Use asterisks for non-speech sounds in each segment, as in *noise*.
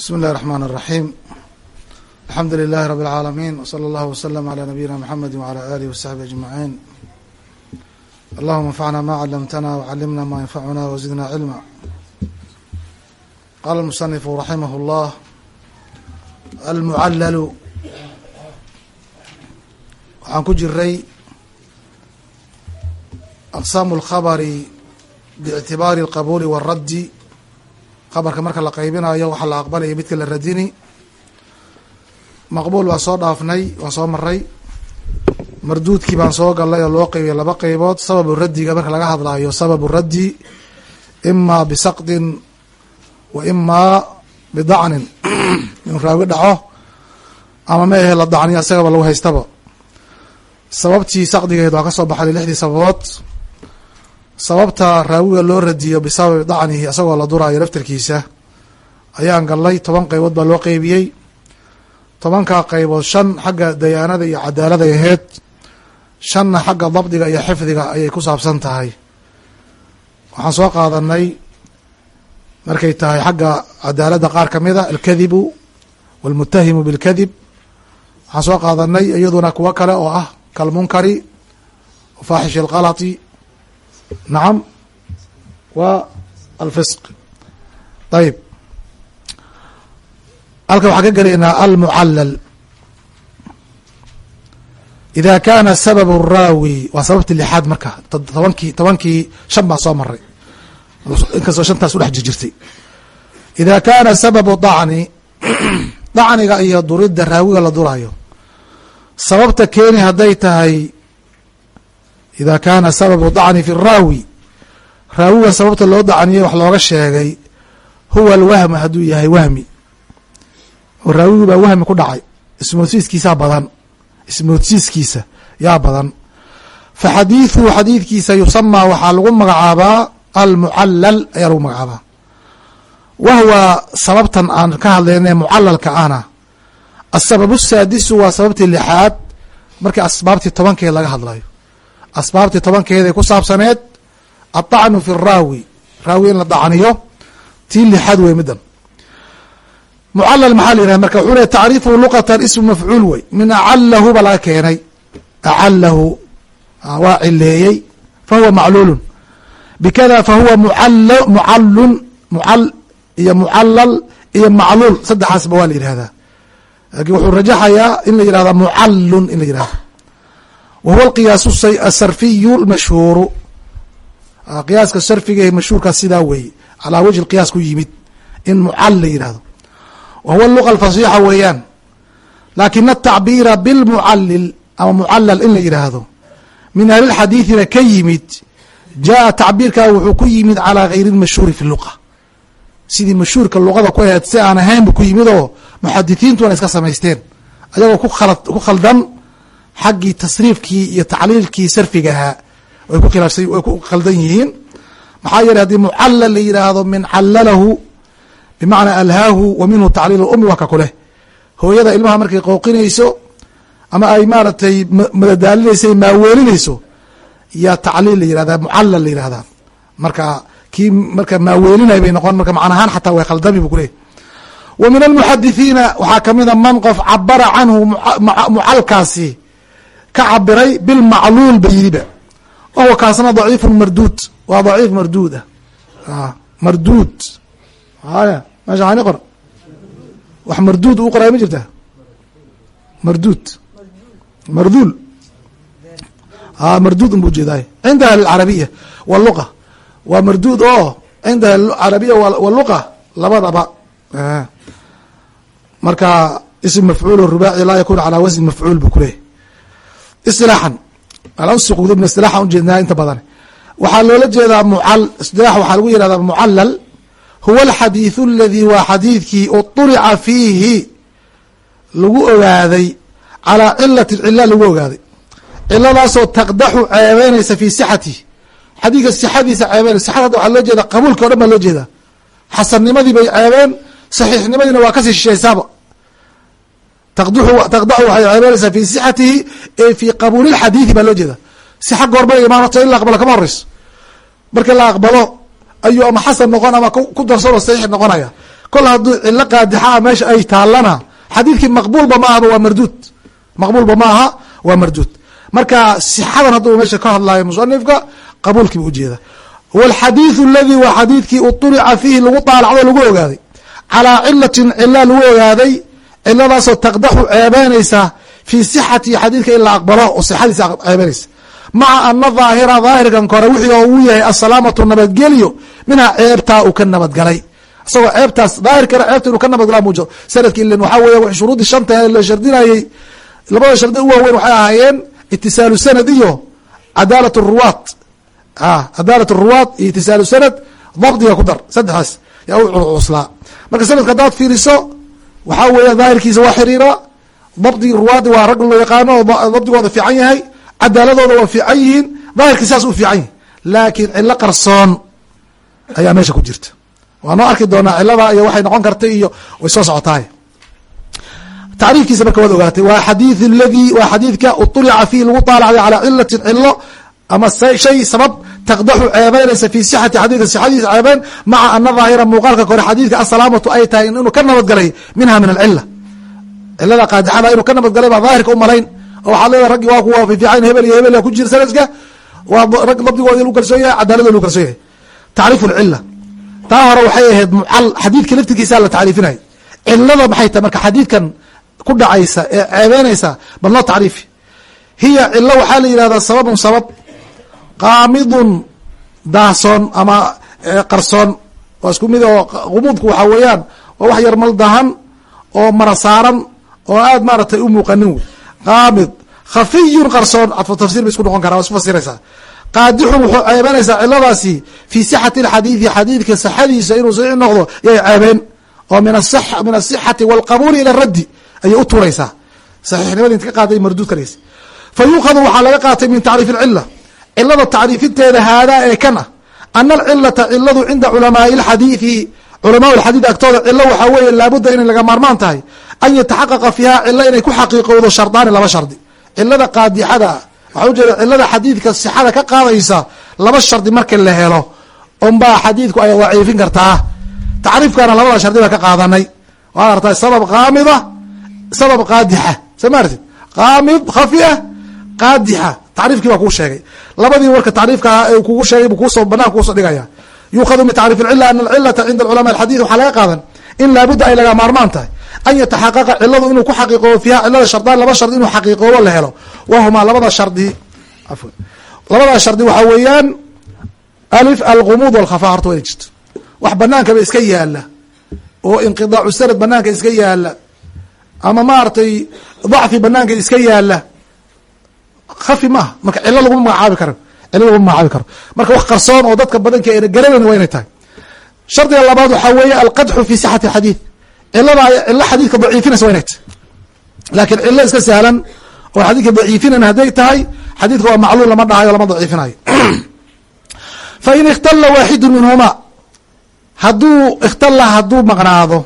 بsم الlh الرحمن الرحيم الحمdu للh رب العاalمين وصلى الله وسلم على نبيinا محمد وعلى آله وصحبه أجمعين اللهma انفعna ma علمتna وعلمna ma ينfعna وزدna علما qال المصنف رحimه الله المعلل waxaan ku jiray أqسام الخبر باعتibاr الqبول والرد khabarka marka la qaybinayo waxaa la aqbalaya midka la radini. Maqbuul waa soo dhaafnay waan soo maray marduudkii baan soo galnay oo loo qeybiya laba qeybood sababu raddiga marka laga hadlaayo sababu raddi imaa bisaqdin wa imaa bidacnin. *clears throat* Inuu raawi dhaco ama ma ahe la dacniyo isagaba lagu haystaba. Sababtii saqdigeed waa ka soo baxday lixdii sababood sababta raawiga loo radiyo bisababi dacnihi isagoo la duraayo laftarkiisa ayaan galnay toban qeybood baa loo qeybiyey tobankaa qeybood shan xagga dayaanada iyo cadaaladay aheyd shanna xagga dabdiga iyo xifdiga ayay ku saabsan tahay. Waxaan soo qaadanay markay tahay xagga cadaaladda qaar ka mida alkadibu walmutahimu bilkadib. Waxaan soo qaadanay iyaduna kuwo kale oo ah kalmunkari wafaaxish alkalati nacam wa alfisq. Ayib halkan waxaan ka gelaynaa almucallal. Ida kana sababu raawi waa sababti lixaad marka tobankii tobankii shan baa soo maray inkastoo shantaas udhex jirjirtay. Ida kana sababu dacni *clears throat* dacniga iyo duridda raawiga la duraayo. Sababta keeni hadday tahay ida kana sababu dacni fi raawi raawiga sababta loo dacniyey wax looga sheegay huwa alwahmu hadduu yahay wahmi oo raawigi baa wahmi ku dhacay ismoodsiiskiisaa badan ismoodsiiskiisa yaa badan fa xadiiثuhu xadiidkiisa yusamaa waxaa lagu magacaabaa almucallal ayaa lagu magacaabaa wa huwa sababtan aan ka hadlayna mucalalka ahna asababu saadisu waa sababtii lixaad markii asbaabtii tobankeed laga hadlayo asbaabtii tobankeeday ku saabsaneed aطacnu fi raawi. Raawi in la dacniyo tii lixaad wey midan mucalal maxaa la yihah marka wuxuu le tacriifuhu luqatan ismu mafcuul wey min acalahu ba laga keenay. Acalahu ah, waa cileeyey fahuwa macluulun. Bikada fahuwa mucallun mucal iyo mucallal iyo macluul. Saddexaasba waa la yihahdaa laakiin wuxuu rajaxayaa in la yihahda mucallun in la yihahda wa huwa alqiyaas asarfiyu lmashhuuru qiyaaska sarfiga ee mashhuurkaas sidaa weeye calaa wajhi qiyaas ku yimid in mucal la yihahdo wa huwa luqa alfasixa weeyaan laakiin atacbiira bilmucalil ama mucalal in la yidhaahdo min ahlilxadiidina ka yimid jaa tacbiirkaa wuxuu ku yimid calaa gayri lmashhuuri fi luqa sidii mashhuurka luqada ku aheed si aan ahayn bu ku yimid oo muxadithiintuna iska samaysteen ayagoo ku khaldan xaggii tasriifkii iyo tacliilkii sarfiga ahaa. Way ku khaldan yihiin. Maxaa yeeley haddii mucallal la yidhaahdo min callalahu bimacnaa alhaahu wa minhu tacliil umi waa ka kuleh hooyada ilmaha markay qooqinayso ama ay maaragtay madadaalinayso maaweelinayso yaa tacliil la yihahda mucallal la yihahdaa marka kii marka maaweelinay bay noqon marka macnahaan xataa way khaldami bu kuleh wa min almuxadithiina waxaa kamida man qof cabara canhu mucalkaasi ka cabiray bilmacluul ba yidhiba wahuwa kaasna daciifu marduud. Waa daciif marduud ah. Marduud. Haya meesha ani qor. Wax marduud uu qoraya ma jirta? Marduud. Marduul. A marduud unbu ujeedaay cinda ahli lcarabiya waluqa waa marduud oo cinda ahli carabiya waluqa labadaba. Marka ism mafcuul rubaaci laa yakun calaa wasni mafcuul bu kuleeyahy isilaaxan alsuqudubna isilaaxan ujeednaa inta badan. Waxaa loola jeedaa mucal isilaax waxaa lagu yihahdaa mucallal. Huwa alxadiiثu aladii waa xadiidkii uطulica fiihi. Lagu ogaaday calaa cilati cila lagu ogaaday. Ciladaasoo taqdaxu ceebeynaysa fi sixatihi xadiidka sixadiisa ceebeynaysa sixada hadda waxaa loo jeeda qabuulka o dhan baa loo jeedaa. Xasannimadii bay ceebeen saxiixnimadiina waa ka sii shishaysaaba taqdaxu waxay ceebeynaysaa fi sixatihi ee fi qabuuli lxadiidi baa loo jeeda sixa goorma imaanato in la aqbalo kama horeyso marka la aqbalo ayuu ama xasan noqon ama ku darsanoo saxiix noqonaya kol hadduu cilo qaadixa a meesha ay taallana xadiidkii maqbuulba ma ahaba waa marduud maqbuulba ma aha waa marduud marka sixadan hadduu meesha ka hadlayo musanifka qabuulkiiba ujeeda wاlxadiiثu اladii waa xadiidkii uطulica fiihi lagu daalacdo lagu ogaaday calىa cilatin cila lagu ogaaday ciladaasoo taqdaxu ceebeynaysa fii sixati xadiidka in la aqbalo oo sixadiisa ceebeynaysa maca ana daahira daahirkan kore wixii uu yahay asalaamatu nabadgelyo minhaa ceebtaa uu ka nabadgalay isagoo ceebtaas daahirkana ceebta inuu ka nabadgala muujo sanadki ilan waxaa weya shuruudii shanta la shardinayey labada shardi u waaweyn waxay ahaayeen itisaalu sanad iyo cadaalat ruwaat cadaalat ruwaat iyo itisaalu sanad dabdiga ku dar saddexdaas yaa u cuslaa marka sanadka haddaad fiiriso waxaa weeyaan daahirkiisa waa xiriira. Dabdi ruwaadi waa rag loo yaqaano oo dabdigooda fiican yahay cadaaladooda waa fiican yihiin daahirkiis saas u fiican yahay. Laakiin cillo qarsoon ayaa meesha ku jirta. Waa noo arki doonaa cilladaa iyo waxay noqon kartay iyo way soo socotahay. Tacriifkiisa marka waad ogaatay waa xadiid ladii waa xadiidka uطulica fiihi lagu taalacday calaa cilatin cilo ama shay sabab taqdaxu ceebeynaysa fi sixati xadidka sixadiisa ceebeen maca ana daahira muuqaalka kore xadiidka asalaamatu ay tahay inuu ka nabadgalay minha min alcila cilada qaadixada inuu ka nabadgalay baa daahirka u malayn. Oo waxaad leedahay raggi waa kuwa fiifiican hebel iyo hebel ku jira sanadka waa rag dabdigooda lagu kalsoon yahay cadaaladooda lagu kalsoon yahay. Tacriifu lcila taa hore waxay ahayd mucal xadiidka laftirkiisa la tacriifinay cilada maxay tahay? Marka xadiidkan ku dhacaysa ee ceebeynaysa bal noo tacriifi. Hiya cilo waxaa la yihahdaa sababun sabab qaamidun daahsoon ama qarsoon. Waa isku mid oo qumuudku waxaa weeyaan waa wax yar maldahan oo mara saaran oo aad maaratay u muuqanin wey. Qaamid khafiyun qarsoon. Cadfu tafsir ba isku noqon karaa waa isku fasiraysaa. Qaadixun wuxuu ceebanaysaa ciladaasi fii sixati alxadiidi xadiidka saxadiisa inuu saxiix noqdo yay ceebeen. Oo min asixati walqabuuli ila raddi ayay u turaysaa saxiixnimadii inta ka qaaday marduud karaysa fa yuukhadu waxaa laga qaatay min tacriif alcila cilada tacriifinteeda haadaa ee kan ah. Ana alcilata ciladu cinda culamaai lxadiidi culamaa lxadiid agtooda cilo waxaa weeye laabudda inay laga maarmaan tahay an yataxaqaqa fiiha cilo inay ku xaqiiqowdo shardaani laba shardi. Cilada qaadixada waxaa ujeeda cilada xadiidka sixada ka qaadaysa laba shardi marka la helo unbaa xadiidku ay daciifin kartaa. Tacriifkana labada shardi baa ka qaadanay. Waad artay sabab qaamida sabab qaadixa. Soo ma artid qaamid khafiah qaadixa tacriifkii baa kuu sheegay. Labadii warka tacriifka kugu sheegay bu kuusoo bananka kuusoo dhigaya yuukhadu min tacriif alcila ana alcilata cinda culama alxadid waxaa laga qaadan in laabudda ay laga maarmaan tahay an yataxaqaqa ciladu inuu ku xaqiiqoobo fiiha cilada shardaan laba shardi inuu xaqiiqoobo la helo. Wahumaa labada shardi labada shardi waxaa weeyaan alif algumuud walkhafa horta waa jirto. Wax banaankaba iska yaalla oo inqidaacu sanad banaanka iska yaalla ama maaragtay dacfi banaanka iska yaalla kafi maaha. Marka cilo laguma magacaabi karo. Cilo laguma magacaabi karo. Marka wax qarsoon oo dadka badanka ayna garanayn waa inay tahay. Shardiga labaad waxaa weeye alqadxu fi sixati xadiid. Cilada cilo xadiidka daciifinaysa waa inay tahay. Laakiin cilo iska sahlan oo xadiidka daciifinayn hadday tahay xadiidka waa macluul lama dhahayo lama daciifinayo. *clears throat* Fain ikhtala waaxidu minhuma hadduu ikhtala hadduu maqnaado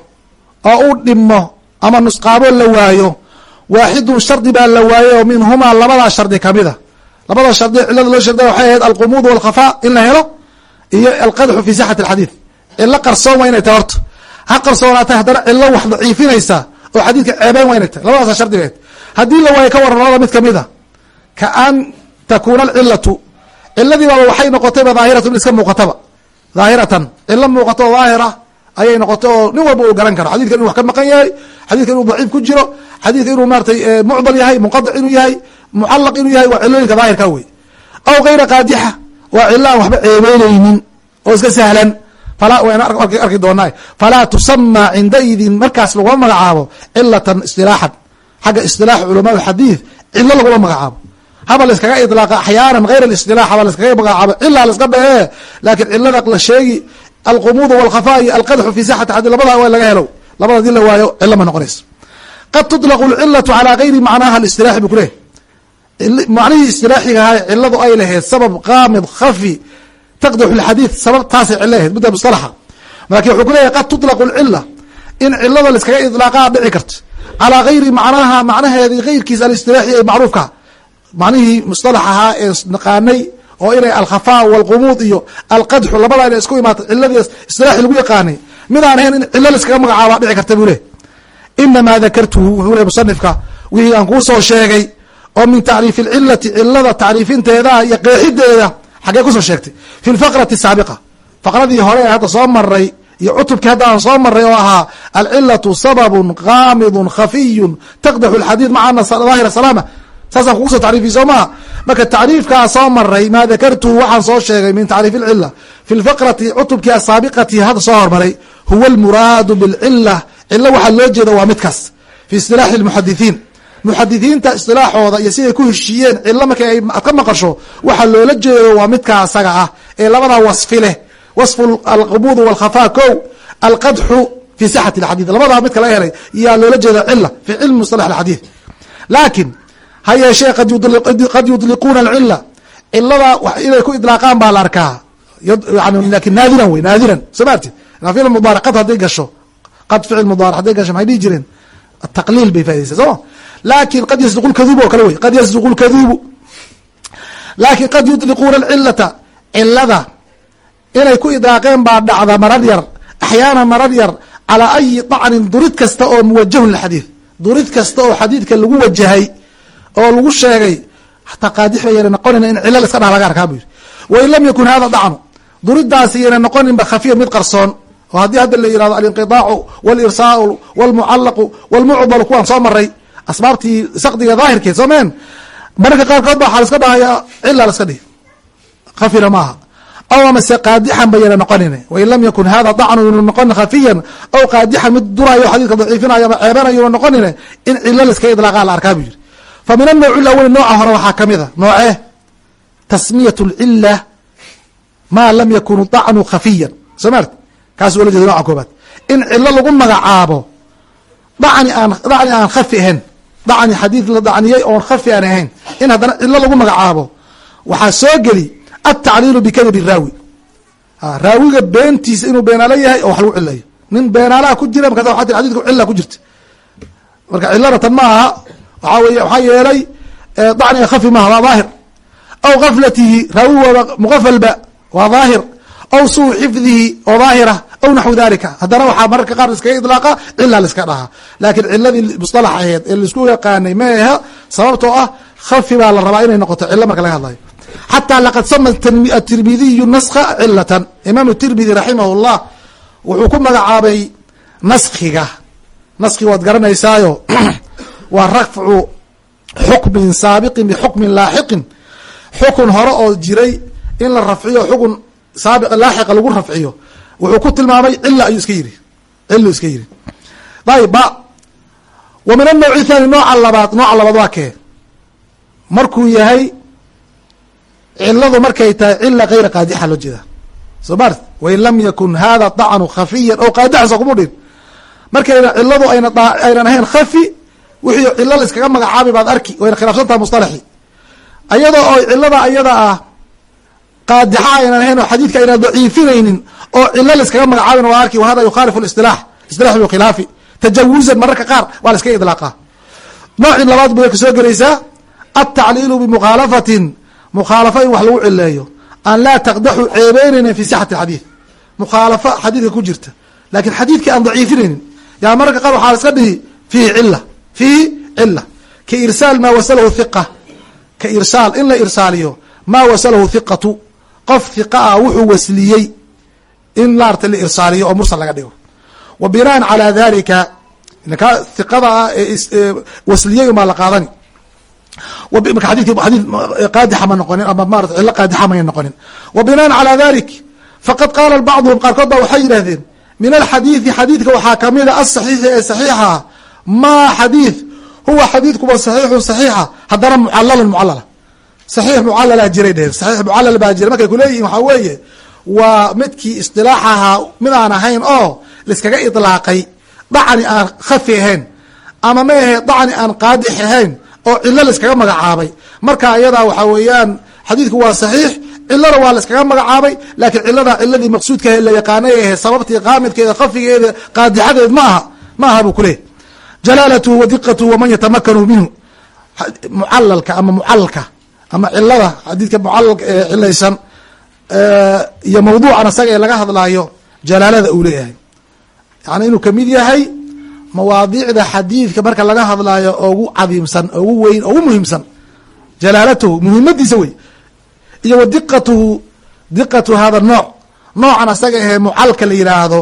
oo u dhimo ama nusqaabo la waayo waaxidun shardi baa la waayey oo minhumaa labadaa shardi kamida labada shardi cilada loo waxay ahayd alqumuud walkhafa in la helo iyo alqadxu fi sixati alxadiid. Cilo qarsoon waa inay tahay horta. Ha qarsoonaatay haddana wax daciifinaysa oo xadiidka ceebeen waa inay tahay. Labadaasa shardi la waayo ka waran labada mid ka mid a ka an takuuna alcilatu ciladii baaba waxay noqotayba daahiratu iska muuqataba. Daahiratan. Cilo muuqato oo ayay noqotay oo nin walba uu garan karo. Xadidkan wax ka maqan yahay xadidka inuu daciif ku jiro xadidka inuu maaratay mucdal yahay munqadic inuu yahay mucalaq inuu yahay waa cilooyinka daahirka wey aw gayra qaadixa waa cilo waxba ceebeyneynin oo iska sahlan. Arki doonaa falaa tusama cindaidin markaas laguma magacaabo cilatan istilaaxan. Xagga istilaax culamaa xadiid cilo laguma magacaabo. Haba laiskaga ilaaqa axyaanan hayr alistilax haba laiskaga magacaabo cilaa laiska dhehee laakiin cilada la sheegi alqumuud walkhafa iyo alqadxu fi sixati xadii labada waa laga helo. Labada la waayo cilo ma noqonayso qad tuطlaqu lcilatu calaa gayri macnaaha alistilaxi bu kuleh macnihii istilaaxiga ahaa ciladu ay lahayd sabab qaamid khafi taqdaxu lxadiid sababtaasay cilo ahayd mudda mustalaxa. Lakin wuxuu kuleyahay qad tuطlaqu lcila in cilada laiskaga ilaaqaa dhici karto. Calaa gayri macnaha macnaheedii gayrkiisa alistilaaxi ee macruufka. Macnihii mustalax ahaa ee naqaanay oo inay alkhafaa walqumuud iyo alqadxu labada inay isku imaata ciladii istilaaxi lagu yaqaanay. Midaan ahayn in cilo laiskaga magacaaba dhici karta buu leh inamaa dakartuhu wuxuu le musanifka wixii aan kuu soo sheegay oo min tacriifi lcilati cilada tacriifinteeda iyo qeexideeda xaggee ku soo sheegtay fi lfaqrati saabiqa faqradii hore ee hadda soo maray iyo cutubkii hadda aan soo maray oo ahaa alcilatu sababun qaamidun khafiyun taqdaxu lxadiid maca ana daahira salaama saasaan kugu soo tacriifiy soo maha marka tacriifkaa soo maray maa dakartuhu waxaan soo sheegay min tacriif ilcila fi lfaqrati cutubkii asaabiqati hadda soo hormaray huwa almuraadu bilcila cilo waxaa loo jeeda waa midkaas. Fi istilaaxi lmuxadithiin. Muxadithiinta istilaaxooda iyo siday ku heshiiyeen cilo markay aad ka maqasho waxaa loola jeedo waa midkaa ah ee labadaa wasfi leh. Wasfu alqubud walkhafa ko alqadxu fi sixati alxadiid labadaa midka laga helay yaa loola jeeda cila fi cilmi musalax alxadiid laakin ha yeeshee qad yudliquuna alcila cilada inay ku idlaaqaan baa la arkaa. Yani laakiin naadiran wey naadiran. Soo ma artid ficil mudaaric qad hadday gasho qad ficil mudaaric hadday gasho maxay dhihi jireen? Ataqliil bay faidaysa soo ma? Lakin qad yasduqu lkadubu oo kale wey qad yasduqu lkadubu laakiin qad yudliquuna alcilata cilada inay ku idlaaqeen baa dhacda marar yar axyaana marar yar calaa ayi dacnin durid kasta oo muwajahun lixadiid durid kasta oo xadiidka lagu wajahay oo lagu sheegay hataa qaadix ba yana noqonayna in cilo iska dhaha laga arkaa bu yiri wain lam yakun hada dacnu duridaasi yana noqoninba khafiya mid qarsoon oo haddii hadda la yiraahdo alinqiaacu walirsaalu walmucallaqu walmucdalu kuwaan soo maray asbaabtii sakdiga daahirkeed soo meen? Mararka qaarkood ba waxaa laska dhahaya cila laska dhihi. Khafina maaha. Aw amase qaadixan ba yana noqonin wain lam yakun hada dacnu yuna noqonin khafiyan aw qaadixan mid durayo xadiidka daciifinayo ama ceebanayo yuna noqonin in cilo laska idlaaqa la arkaa buu yiri. Fa min anowc laweli nooca hore waxaa ka mid a noocee tasmiyat lcila maa lam yakun dacnu khafiyan. Soo maart kaas oola jeeda noca koobaad in cilo lagu magacaabo dacni aan dacni aan khafi ahayn dacni xadiid la dacniyey oon khafi aan ahayn in haddana cilo lagu magacaabo waxaa soo geli altacliilu bikadib raawi. Raawiga beentiisa inuu beenaalo yahay oo wax lagu cilayo nin beenaalaha ku jira markaas tir xadidku cila ku jirta. Marka cilana tan ma waxaa wey waxaa yeelay dacniga khafi maaha waa daahir. Aw gaflatihi raawigooda muqafalba waa daahir. Aw suu xifdihi oo daahira aw naxw dalika haddana waxaa mararka qaar liskaga idlaaqa cila liska dhahaa laakiin ciladii musalax aheed ee la isku yaqaanay meeha sababtoo ah khafi baa la rabaa inay noqoto cilo marka laga hadlayo xataa laqad sama atirmidiyu naska cilatan imaam tirmidi raximah llah wuxuu ku magacaabay naskiga naskii waad garanaysaayo waa rafcu xukmin saabiqin bixukmin laaxiqin xukun hore oo jiray in la rafciyo xukun saabiq laaxiqa lagu rafciyo wuxuu ku tilmaamay cila ayuu iska yiri cilu iska yiri ayb wa min anowci thani nooca labaad nooca labaad waa kee? Markuu yahay ciladu markay tahay cila kayra qaadixa loo jeeda soo mart wain lam yakun hada dacnu khafiyan o qaadixan soo kuma dhin markayna ciladu ayna aynan ahayn khafi wixii cilo la iskaga magacaabi baad arki wayna khilaafsantaha musطalaxi ayadoo oo cilada ayada ah qaadixa aynan ahayn oo xadiidka aynan daciifinaynin oo cilo la iskaga magacaabin waa arki wahada yukhaalifu isilaax isilaax bikhilaafi tajawuzan mararka qaar waa la iskaga idlaaqa. Noocii labaad bay ka soo gelaysaa altacliilu bimukhalafatin mukhaalafa in wax lagu cileeyo aan laa taqdaxu ceebeynaynin fi sixati xadiid mukhaalafa xadiidka ku jirta laakiin xadiidkii aan daciifinaynin yaa mararka qaar waxaa la iska dhihi fiihi cila fiihi cila ka irsaal maa wasalahu hiqa ka irsaal in la irsaaliyo maa wasalahu hiqatu qof hiqa ah wuxuu wasliyey in maarata la irsaaliyo oo mursal laga dhigo. Wa binaan calaa dalika ka hiqada ah ee wasliyey umaa la qaadani. Marka xadidki xadii qaadixa ma noqonin ama maarata cilo qaadixa may noqonin. Wa binaan calaa dalik xadiid saxiix mucalala jiray dheheen saxiix mucalal baa jira markay kuleeyihin waxaa weeye waa midkii istilaax ahaa mid aan ahayn oo laiskaga idlaaqay dacni aan khafi ahayn ama ma ahe dacni aan qaadix ahayn oo cilo laiskaga magacaabay. Marka ayadaa waxaa weeyaan xadiidku waa saxiix cilona waa laiskaga magacaabay laakiin cilada ciladii maqsuudkahe la yaqaanay ahe sababtii qaamidkeeda khafigeeda qaadixadeed ma aha ma aha buu kuleeyahy jalaalatuhu wa diqatuhu waman yatamakanu minhu ama cilada xadiidka mucalalka ee cilaysan iyo mawduucan isaga ee laga hadlaayo jalaalada uu leeyahay. Yani inuu ka mid yahay mawaadiicda xadiidka marka laga hadlaayo ugu cadiimsan ugu weyn ugu muhiimsan. Jalaalatuhu muhiimadiisa wey iyo wa diqatuhu diqatu hada nooc. Noocan asaga ahee mucalka la yidhaahdo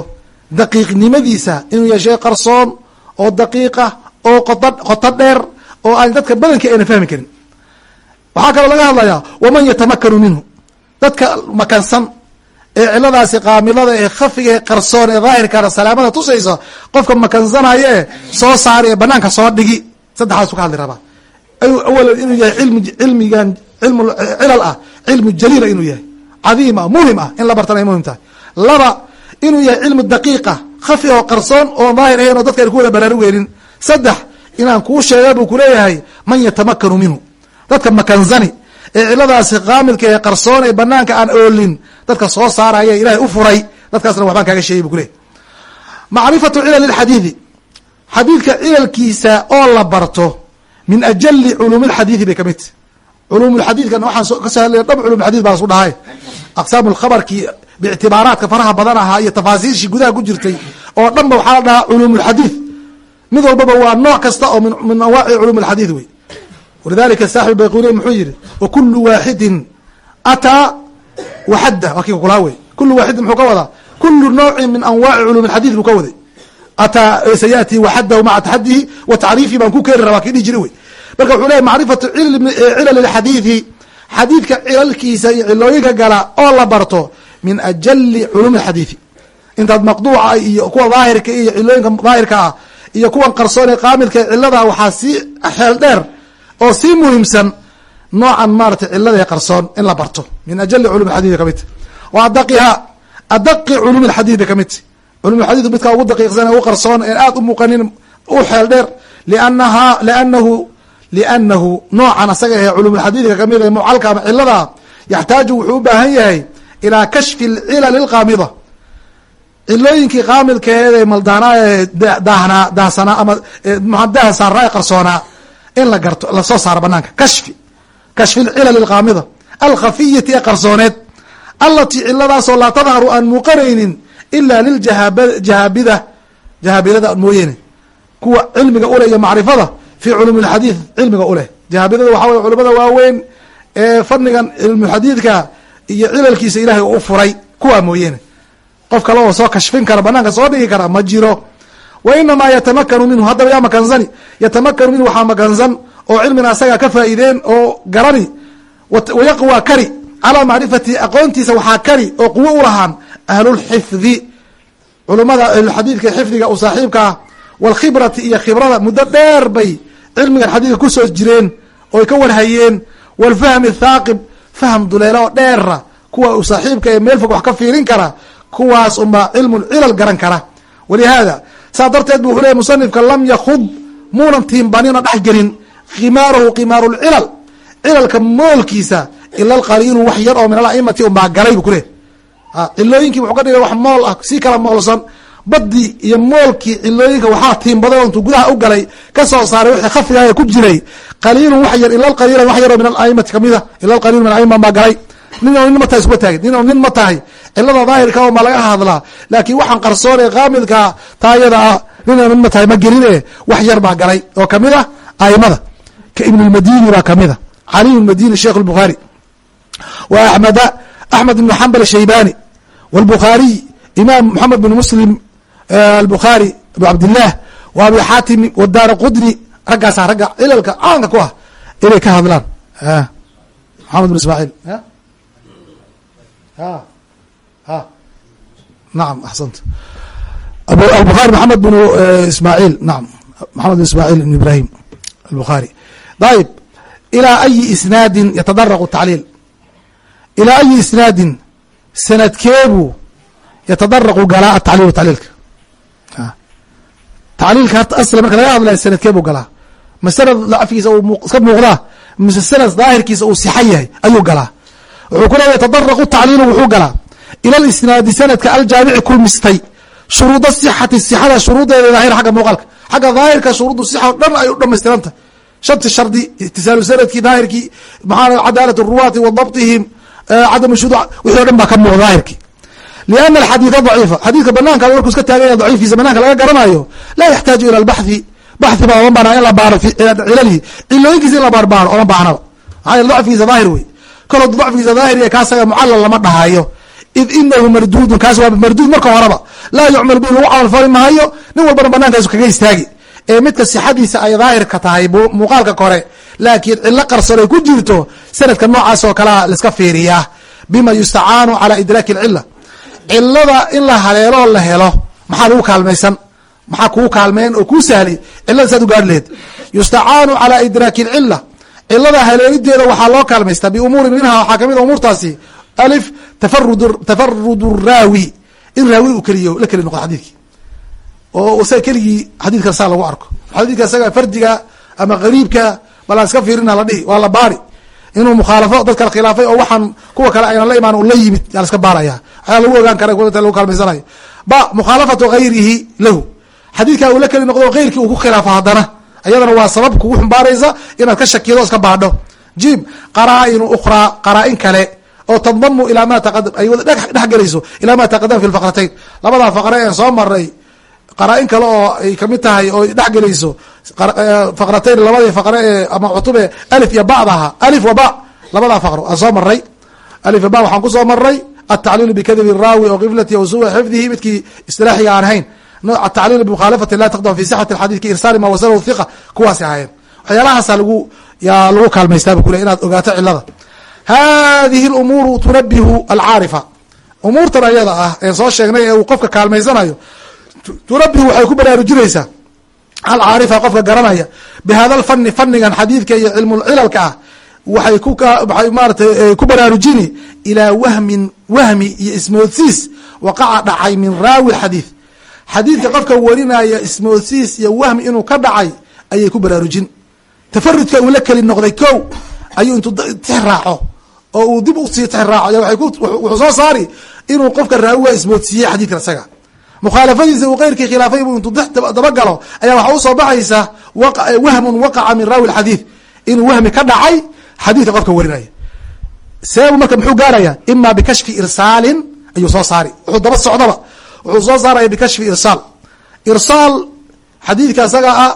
daqiiqnimadiisa inuu yahay shay qarsoon oo daqiiqa oo qod qoto dheer oo aan dadka badanka ayna fahmi karin waxaa kaloo laga hadlayaa waman yatamakanu minhu. Dadka makansan ee ciladaasi qaamilada ee khafiga ee qarsoon ee daahirkana salaamada tusaysa qofka makansanaya ee soo saara ee banaanka soo dhigi saddexaasu ka hadli rabaa. Awalan inuu yahay ilmi cilmigan cilal ah cilmu jaliila inuu yahay. Cadiim ah muhiim ah in la bartana ay muhiim tahay. Laba inuu yahay cilmu daqiiqa khafi oo qarsoon oo daahir ahayn oo dadka ayna ku wada baraarugeynin saddex inaan kuu sheega buu kuleeyahay man yatamakanu minhu dadka makansani ee ciladaasi kaamilka ee qarsoon ee banaanka aan oolin dadka soo saaraya ilahay u furay dadkaasna waxbaan kaaga sheegay bu kuleyahy macrifatu cilal xadiidi xadiidka cilalkiisa oo la barto min ajali culuum lxadiidi bay ka mid tahy culuum lxadiidkan waxaan ka soo hadlaya dhab culum xadid baan isku dhahay. Aqsaam lkhabarkii biictibaaraadka faraha badan ahaa iyo tafaasiishii gudaha ku jirtay oo dhan ba waxaa la dhahaa culuum lxadiid mid walbaba waa nooc kasta oo min anwaaci culuum lxadiid wey walidalika saaxib bayquniy muxuu yihi wakulu waaxidin ataa waxadda. Waa kii kulaa wey kulu waaxidin muxuu ka wadaa. Kulu noocin min anwaaci culuum lxadiid buu ka waday. Ataa sayati waxadahu maca taxadihi wa tacriifi baan ku keeni rabaa kii dhihi jiri wey. Marka wuxuu leyahy macrifatu cilal xadiidi xadiidka cilalkiisa iyo cilooyinka gala oo la barto min ajali culuum xadiidi intaad maqduuca iyo kuwa daahirka iyo cilooyinka daahirka ah iyo kuwan qarsoon ee qaamilka ee waxaa sii xeel dheer oo sii muhiimsan noocan maratay cilada ee qarsoon in la barto. Min ajali culum xadid ka mid ta wa adaqiha adaqi culum xadiid bay ka mid ta culum xadiid midkaa ugu daqiiqsan ugu qarsoon ee aad u muuqanin u xeel dheer lianaha lianahu liannahu noocan asaga ee culumulxadiidka ka mid ee mucalka ama cilada yaxtaaju wuxuu u baahan yahay ilaa kashfi lcilali lqaamida cilooyinkii qaamilkeeda ee maldaanaa ee daahsanaa ama daha saaraa ee qarsoonaa in la garto la soo saaro banaanka kashfi. Kashfi lcilali alqaamida alkhafiyati ee qarsooneed. Allatii ciladaasoo laa tadharu aan muuqanaynin ilaa liljahaabida jahaabidada mooyeene kuwa cilmiga uleh iyo macrifada fi culum lxadiid cilmiga uleh jahaabidada waxaa wey culamada waaweyn ee fadnigan cilmuxadiidka iyo cilalkiisa ilahay u furay kuwaa mooyeene qof kale oo soo kashfin kara banaanka soo dhigi kara ma jiro wa inamaa yatamakanu minhu haddaba yaa makansani yatamakanu minhu waxaa makansan oo cilmina asagaa ka faa'iideen oo garani wayaqwa kari calaa macrifatihi aqoontiisa waxaa kari oo quwo u lahaan ahlulxifdi culumada ahlulxadiidka xifdiga u saaxiibka ah walkhibrati iyo khibrada muddo dheer bay cilmigan xadiidka ku soo jireen ooy ka warhayeen walfahmi thaaqib fahm duleela oo dheera kuwa u saaxiibka ee meel fog wax ka fiirin kara kuwaas unbaa cilmu cilal garan kara walihaada saa darteed bu wuxuu ley musanifka lam yakud muunan tiimbanina dhex gelin. Khimaarahu khimaaru lcilal cilalka moolkiisa ila alqaliilu wax yar oo min alaimati unbaa galay bu kuleh cilooyinkii wuxuu ka dhigay wax mool ah si kala moolsan. Badii iyo moolkii cilooyinka waxaa tiimbaday oo intuu gudaha u galay ka soo saaray wixii khafigaaya ku jiray. Qaliilun wax yar ila qaliila wax yaroo min alaimati kamida ila qaliil min aima baa galay. Nin nin ma tahay isuma taagin nin nin ma tahay cilada daahirka oo ma laga hadlaa. Laakiin waxaan qarsoon ee kaamilka taayada ah nin ma tahay ma gelin e wax yar baa galay. Oo ka mid ah aimada ka ibn lmadini baa ka mid a caliy madini sheikh lbukhaari wa axmeda axmed ibn xambal shaybani wاlbukhaariy imaam moxamed bin muslim albukhaari abu cabdilah wa abi xaatim wadaara qudni raggaasa ragga cilalka caanka ku ah inay ka hadlaan. Maxamed bin ismaaciil naam axsant albukhaari maxamed bin ismaaciil naam maxamed bin ismaaciil ibn ibrahim albukhaari dayib ilaa ayi isnaadin yatadaraqu tacliil ilaa ayi isnaadin sanadkeebu yatadaraqu galaa atacliil tacliilka tacliilka hata asla marka laga hadlaya sanadkeebuu galaa. Ma sanad dacfigiisa uu iska muuqdaa mise sanad daahirkiisa uu sixa yahay ayuu galaa. Wuxuu ku leeya yatadaraqu tacliilu wuxuu galaa ila lisnaadi sanadka aljaamici kulmistay. Shuruuda sixati sixada shuruudeeda daahir agga muuqaalka. Xagga daahirka shuruudu sixa o dhan ay u shanti shardi itisaalu sannadkii daahirkii maxaa cadaalat ruwaati wa dabtihim cadam shudu wixii o dhan baa ka muuqda daahirkii. Liana alxadiida daciifa. Xadiidka banaanka markuu iska taaganya daciifkiisa banaanka laga garanayo laa yaxtaaju ila albaxthi. Baxthi baa oma baanaa in la baaro cilalihi cilooyinkiisa in la baarbaaro oma baahnaba maxaa yele dacfigiisa daahir wey kalo dacfigiisa daahir iyo kaasaga mucallal lama dhahayo id inahu marduudun kaas waa marduud marka horeba laa yucmal bi lagu camal fali maayo nin walbana banaankaasu kaga istaagi ee midka sixadiisa ay daahirka tahay muuqaalka kore laakiin cilo qarsoon ay ku jirto sanadka noocaas oo kalea laiska fiiriyaa bima yustacaanu calaa idraaki alcila cilada in la haleeloo la helo maxaa lagu kaalmaysan maxaa kuu kaalmeen oo kuu sahli cilada saad u gaari lehed yustacaanu calaa idraaki alcila cilada haleelideeda waxaa loo kaalmaystaa biumuuri minha waxaa ka mid a umuurtaasi alif tafarud raawi. In raawi uu keliyo la keli noqdo xadiidkii oo isaga keligii xadiidka saa lagu arko. Xadiidka isaga fardiga ama qariibka balaan iska fiirina la dhihi waa la baari. Inuu mukhaalafo dad kala khilaafay oo waxaan kuwa kale aynan la imaan la yimid yaa la iska baaraya. Waxyaa lagu ogaan kara lagu kaalmaysanayo. Ba mukhaalafatu gayrihi lahu. Xadiidka uu la keli noqdo keyrkii uu ku khilaafo haddana. Ayadana waa sabab kugu xumbaaraysa inaad ka shakido o iska baadho. Jim qaraainu ukhraa qaraa-in kale oo tadamu ilaa ma taqadam ay wada dhex gelayso ilaa ma taqadama fi lfaqratayn labadaa faqre een soo maray qaraa-in kale oo ay ka mid tahay oo dhex gelayso faqratayn labadii faqre ee ama cutube alif iyo badaha alif wa ba labadaa faqro aan soo maray. Alif ba waxaan ku soo maray atacliil bikadibi raawi o kiflati o suu xifdihi midkii istilaaxiga aan ahayn atacliil bmukhaalafati la taqdam fi sixati xadid ka irsaali ma wasalahu hiqa kuwaasi ahaayeen. Waxyaalahaasa lagu yaa lagu kaalmaystaaba kule inaad ogaato cilada hadihi lumuuru tunabihu alcaarifa umuurtan ayada ah ee soo sheegnay ee uu qofka kaalmaysanayo tunabihu waxay ku baraarujinaysaa alcaarifa qofka garanaya bihada lfani fanigan xadiidka iyo cilmulcilalka ah waxay ku waxay maaratay ku baraarujini ilaa wahmin wahmi iyo ismoodsiis waqaca dhacay min raawi xadiid xadiidka qofka warinaya ismoodsiis iyo wahmi inuu ka dhacay ayay ku baraarujin tafarudka uu la keli noqday ko ayuu raaco oo uu dib u sii raaco wuxuu soo saari inuu qofka raawiga ismoodsiiyey xadiidkan isaga. Mukhaalafadiisa uu keyrkii khilaafay buu intuu dabagalo ayaa waxaa u soo baxaysa wahmun waqaca min raawi lxadiid inuu wahmi ka dhacay xadiidka qofka warinaya seebu marka muxuu gaaraya ima bikashfi irsaalin ayuu soo saari wuxuu daba socdaba wuxuu soo saaraya bikashfi irsaal irsaal xadiidka isaga ah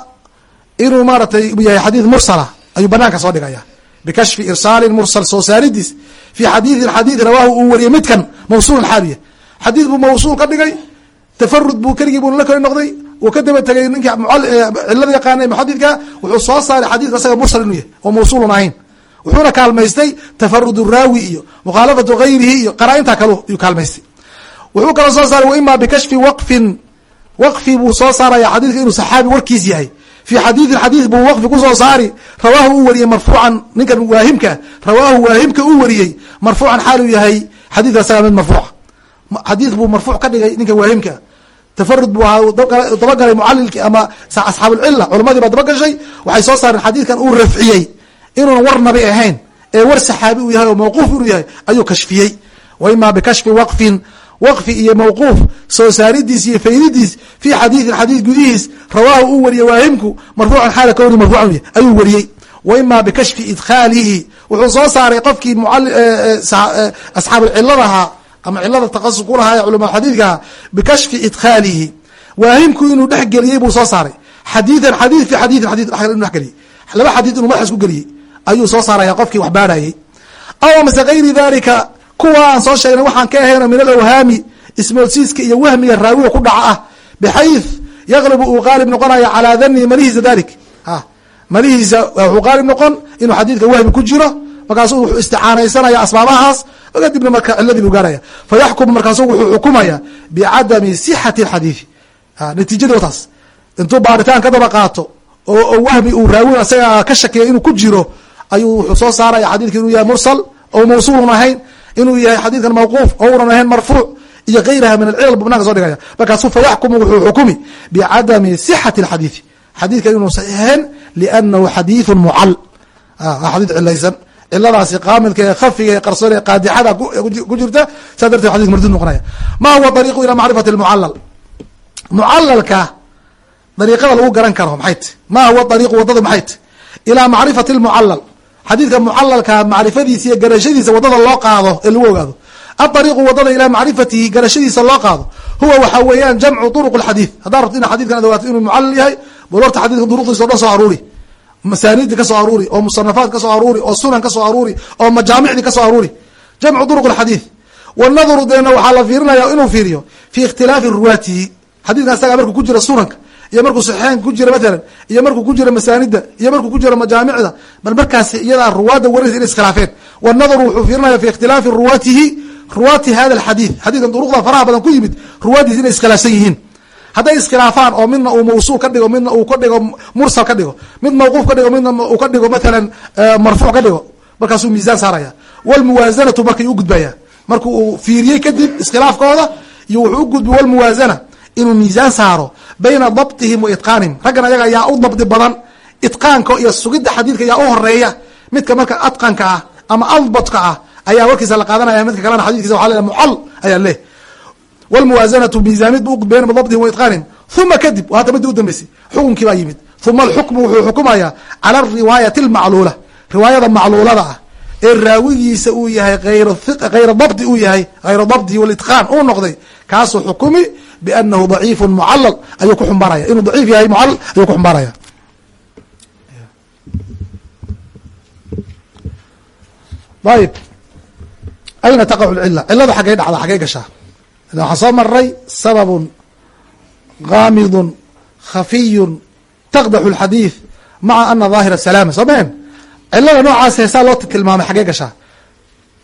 inuu maaratay yahay xadiid mursala ayuu banaanka soo dhigaya bikashfi irsaalin mursal soo saaridiis fi xadiidin xadiid rawaahu uu wariyay midkan mawsuulun xaaliya xadiid buu mawsuul ka dhigay tafarud buu keligii buu la noqday uu ka daba tegay ninkii cilada yaqaanay muxadidka wuxuu soo saaray xadiidka isaga mursal inuu yahay oo mawsuulun ahayn wuxuuna kaalmaystay tafarud raawi iyo mukhaalafatu gayrihi iyo qaraa-intaa kale yuu kaalmaystay wuxuu kaloo soo saaray waima bikashfi waqfin waqfi buu soo saaraya xadiidka inuu saxaabi warkiis yahay fi xadiidin xadiid buu waqfi ku soo saari rawaahu uu wariyey marfuucan ninkan waahimka rawaahu waahimka uu wariyey. marfuucan xaal uu yahay xadiidka isaga mid marfuuca xadiid buu marfuuc ka dhigay ninka waahimka tafarud buu ahaa dabagalay mucalilki ama asxaabulcila culamadii baa dabagashay waxay soo saareen xadiidkan uu rafciyey inuuna war nabi ahayn ee war saxaabi uu yahay oo mawquuf inuu yahay ayuu kashfiyey wa ima bikashfi waqfin waqfi iyo mawquuf soo saaridiis iyo faydidiis fi xadiidin xadiid gudihiis rawaahu uu wariyey waahimku marfuucan xaala kowni marfuucan ayuu wariyey. Wa ima bikashfi idkhaalihi wuxuu soo saaray qofkii asxaabulciladahaa ama cilada takasus ku lahaa ee culama xadiidkaha bikashfi idkhaalihi. Waahimku inuu dhex geliyey buu soo saaray. Xadiidan xadiid fi xadiidin xadid inu dhex geliyey. Laba xadiid inuu madax isku geliyey ayuu soo saaraya qofkii wax baarhayey aw mase gayri dalika kuwa aan soo sheegnay waxaan ka ahayno min alawhaami ismoodsiiska iyo wahmiga raawiga ku dhaca ah bxayث yaqlibu uu qaalib noqonayo calaa dani malihiisa dalik malihiisa wuxuu qaalib noqon inuu xadiidka wahmi ku jiro markaasu wuxuu isticaanaysanaya asbaabahaas kadibna marka ciladii buu gaaraya. Fayaxkumu markaasu wuxuu xukumaya bicadami sixati اxadiidi natiijadii taas. Intuu baaritaan ka daba qaato oo wahmi uu raawi isaga ka shakiya inuu ku jiro ayuu wuxuu soo saaraya xadidka inuu yahay mursal oo mawsuulun ahayn inuu yahay xadiidkan mawquuf oo unan ahayn marfuuc iyo gayraha min alcilal bu banaanka so dhigaya markaasu fayaxkumu wuxuu xukumi bicadami sixati اxadiiثi xadiidkan inuu saxiixeen liannahu xadiiثu mucal xadiid cilaysan ciladaasi qaamilka ee khafiga ee qarsoon ee qaadixada ku jirta saa darteed xadidka mardud noqonaya ma huwa ariiqu ila macrifati اlmucalal mucalalka dariiqada lagu garan karo maxay ti ma huwa ariiqu wadada maxay ti ilaa macrifati اlmucalal xadiidka mucalalka macrifadiisa iyo garashadiisa waddada loo qaado ee lagu ogaado. Aariiqu waddada ilaa macrifatihi garashadiisa loo qaado. Huwa waxa weeyaan jamcu duruq xadiid. Haddaa rabto ina xadidkan ad ogaato inuu mucallal yahay bal horta xadidka duruqdiisa o dhan soo aruuri. Masaanidi ka aruuri oo musanafaat ka soo aruuri oo sunan ka soo aruuri oo majaamicdi ka soo aruuri. Jamcu duruq xadiid. Wanadru deena waxaa la fiirinaya inuu fiiriyo fi ikhtilaafi ruwaatihi. Xadidkan asaga markuu ku jira sunanka iyo markuu saxeenka ku jira matalan iyo markuu ku jiro masaanida iyo markuu ku jiro majaamicda bal markaas iyadaa ruwaadda warinaysa inay iskhilaafeen wanadru wuxuu fiirinaya fi ikhtilaafi ruwaatihi ruwaati hada alxadiid. Xadiidkan duruqda faraha badan ku yimid ruwaadiis inay iskhilaafsan yihiin. Hadday iskhilaafaan oo midna uu mawsuul ka dhigo midna uu ka dhigo mursal ka dhigo mid mawquuf ka dhigo midna uu ka dhigo matalan marfuuc ka dhigo markaasuu miisaan saaraya. Walmuwaasanatu markay u gudbaya. Marku uu fiiriyey kadib iskhilaafkooda iyo wuxuu u gudbi walmuwaasana inuu miisaan saaro bayna dabtihim wa itqaanihim. Raggan ayaga ayaa u dabdi badan. Itqaanka iyo sugidda xadiidka ayaa u horreeya midka marka atqanka ah ama adbatka ah ayaa warkiisa la qaadanaya midka kalena xadidkiisa waa le mucal ayaa leh. Wlmuwaasanatu miisaamid bu bayna dabtihim wa itqaanihim. Uma kadib hadda midii udambeysay xukunkii baa yimid. Uma alxukmu wuxuu xukumaya cala riwaayati almacluula riwaayada macluulada ah ee raawigiisa uu yahay ayr hayra dabdi uu yahay hayra dabdihi walitqaan uu noqday kaasuu xukumi bianahu daciifu mucalal ayuu ku xumbaaraya inuu daciif yahay mucalal ayuu ku xumbaaraya ayib ayna taqacu lcila cilada xaggay dhacda xaggay gashaa waxaan soo maray sababun gaamidun khafiyun taqdaxu lxadiid maca ana daahira salaama soo mahen cilada noocaas heesaa loo tilmaamay xaggee gashaa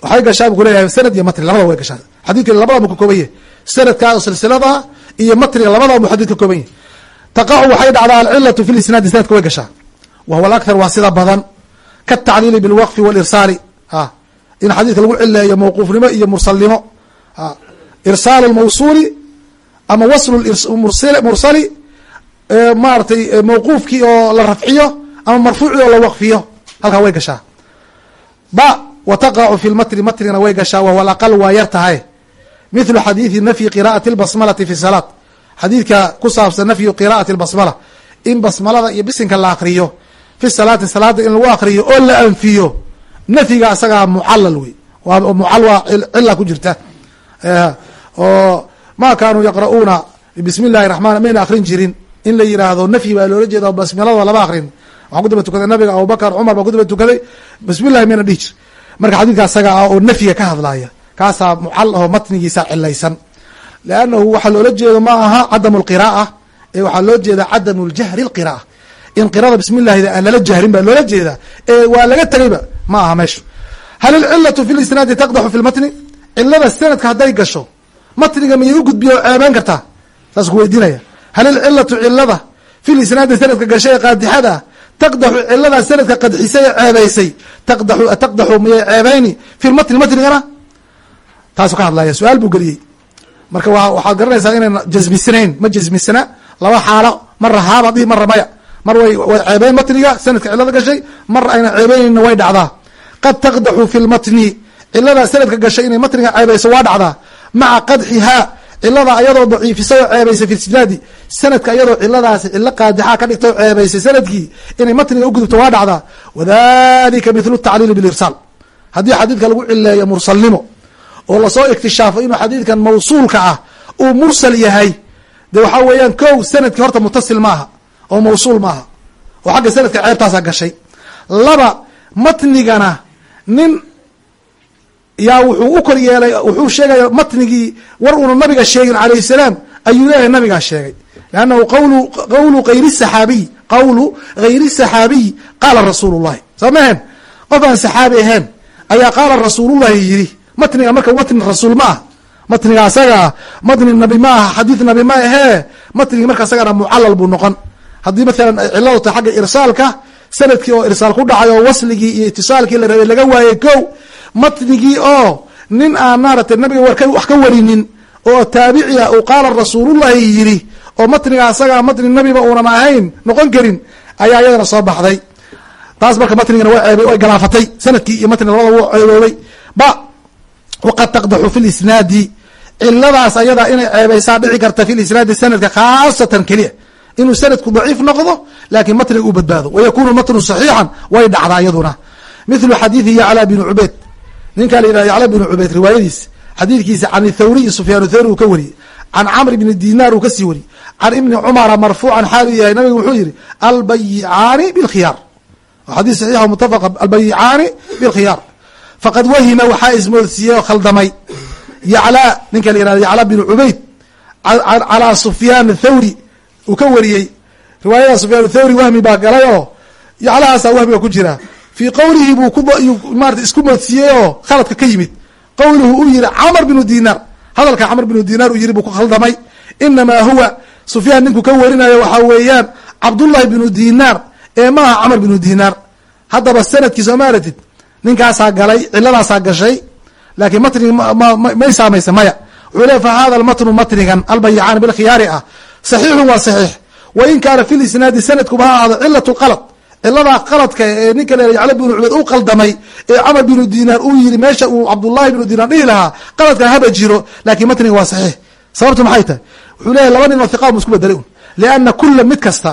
waxay gashaa bu kuleyahay sanad iyo matri labada way gashaa xadidka labada mu ka kooban yahy sanadka silsilada iyo matriga labadaba mu xadid ka kooban yahy taqacu waxay dhacdaa alcilatu fi lisnaadi sanadka way gashaa. Wa huwa alakthar waa sida badan. Kaatacliili bilwaqfi walirsaali in xadiidka lagu cileeyo mawquufnimo iyo mursalnimo. Irsaal lmawsuuli ama waslu mursali maaratay mawquufkii oo la rafciyo ama marfuucii oo la waqfiyo. Halkaa way gashaa. Ba wa taqacu fi lmatri matrigana way gashaa. Wahuwa alaqal waa yar tahay mithlu xadiidi nafyi qira'ati lbasmalati fi salaat xadiidka ku saabsan nafyu qira'ati lbasmala in basmalada iyo bisinka la akriyo fi salaati salaada in lagu akriyo oo la anfiyo nafyiga asagaa mucalal wey. Mucal waa cila ku jirta. Oo ma kaanuu yaqra'uuna bismi illahi raxmaan mayna akrin jirin. In la yiraahdo nafyi baa loola jeeda basmalada lama akrin waxaa ku daba tukaday nabiga abubakar cumar baa ku daba tukaday bismi llahi mayna dhihi jir. Marka xadiidka asaga ah oo nafyiga ka hadlaya kaasaa mucal oo matnigiisa cilaysan. Leannahu waxaa loola jeedo ma aha cadamu lqira'a ee waxaa loo jeeda cadamu ljahri lqira'a in qirada bismi llahida aan lala jahrin baa loola jeedaa ee waa laga tegayba ma aha meeshu. Hal ilcilatu fi lisnaadi taqdaxu fi lmatni cilada sanadka hadday gasho matniga miyay u gudbiya oo kartaa saas ku weydiinaya. Hal ilcilatu cilada fi lisnaadi sanadka gashay ee qaadixada taqdaxu cilada sanadka qadxisay ee ceebeysay taqdaxu taqdaxu miyay ceebeyni fi lmatni matnigana taasuu ka hadlaya su'aal buu geliyey. Marka waxaad garanaysaa inayna jasmisnayn ma jasmisna laba xaalo mara haaba dhihi mara maya mar way way ceebeyn matniga sanadka cilada gashay mar ayna ceebeynayna way dhacdaa. Qad taqdaxu fi lmatni cilada sanadka gashay inay matniga ceebeyso waa dhacdaa. Maca qadxihaa cilada ayadoo daciifisay oo ceebeysay fi sanadka ayadoo ciladaasi cilo qaadixaa ka dhigta oo ceebeysay sannadkii inay matniga ugudubto waa dhacdaa. Wadalika mithlu tacliili bilirsaal haddii xadiidka lagu cileeyo mursalnimo oo la soo iktishaafo inuu xadiidkan mawsuulka ah uu mursal yahay de waxaa weeyaan kow sannadkii horta mutasil maaha oo mawsuul maaha. Oo xagga sanadka ceebtaasaa gashay. Laba matnigana nin yaa wuxuu u kor yeelay wuxuu sheegaya matnigii war uuna nabiga sheegin calayh salaam ayuu leeyahay nabigaa sheegay. Lannahu qawlu qawlu hayri saxaabiy qawlu hayri saxaabiy qaala rasuulu llahi soo maheen qof aan saxaabi ahayn ayaa qaala rasuulullahi yidhi matniga marka matni rasuul ma ah matniga asaga ah matni nabi ma aha xadiid nabi ma ahee matnigi marka asagana mucalal buu noqon. Haddii maalan ay ciladu tahay xagga irsaalka sannadkii oo irsaal ku dhacay oo wasligii iyo itisaalkii la rabay laga waayey kow matnigii oo nin aan maaragtay nabiga warka wax ka warinin oo taabici ah uu qaala rasuulullahi yidhi oo matniga asagaa matni nabiba uunan ahayn noqon karin ayaa iyadana soo baxday. Taas marka matnigana way galaafatay sannadkii iyo matniga labada wuu ceeboobay. Ba waqad taqdaxu fi lisnaadi ciladaas ayada inay ceebeysaa dhici karta fi lisnaadi sanadka khaasatan keliya inuu sanadku daciif noqdo laakiin matniga uu badbaado wayakunu matnu saxiixan way dhacdaa iyaduna mithlu xadiidi yacla binu cubeyd ninkaa la yidhahda yacla binu cubeyd riwaayadiis xadiidkiisa can thawriyi sufyaan thawri uu ka wariyey can camr bni dinaar uu ka sii wariyey can ibni cumara marfuucan xaalu yahay nabigu wuxuu yihi albayicaani bilkhiyaar xadii saxiix mutafaq albayicaani bilkhiyaar faqad wahima waxaa ismoodsiiyey oo khaldamay. Yaclaa ninka la yihahdo yaclaa binu cubayd calaa sufyaan thawri uu ka wariyey. Riwaayada sufyaan thawri wahmi baa galay oo yaclahaasaa wahmiga ku jira. Fii qowlihi buu kumarata isku moodsiiyey oo khaladka ka yimid. Qowluhu uu yihi camr binu dinaar hadalka camr binu dinaar uu yihi buu ku khaldamay. Inamaa huwa sufyaan ninkuu ka warinayo waxaa weeyaan cabdullahi binu dinaar ee maaha camr binu dinaar haddaba sanadkiisa ma aratid ninkaasaa galay ciladaasaa gashay laakiin matnigi may saamaysa maya. Wuxuu le fa hada lmatnu matnigan albayacaan bilkhiyaari ah. Saxiixun waa saxiix. Wain kaana fi lisnaadi sanadkuba ha ahdo cilat qalad. Ciladaa qaladka ee ninka le yacla binu cubeyd u qaldamay ee camar binu dinaar uu yihi meesha uu cabdullahi binu dinaar dhihi lahaa qaladkan haba jiro laakiin matniga waa saxiix. Sababtu maxay tahay? Wuxuu leyahy laba nin oo hiqa mu isku bedelay un lianna kula mid kasta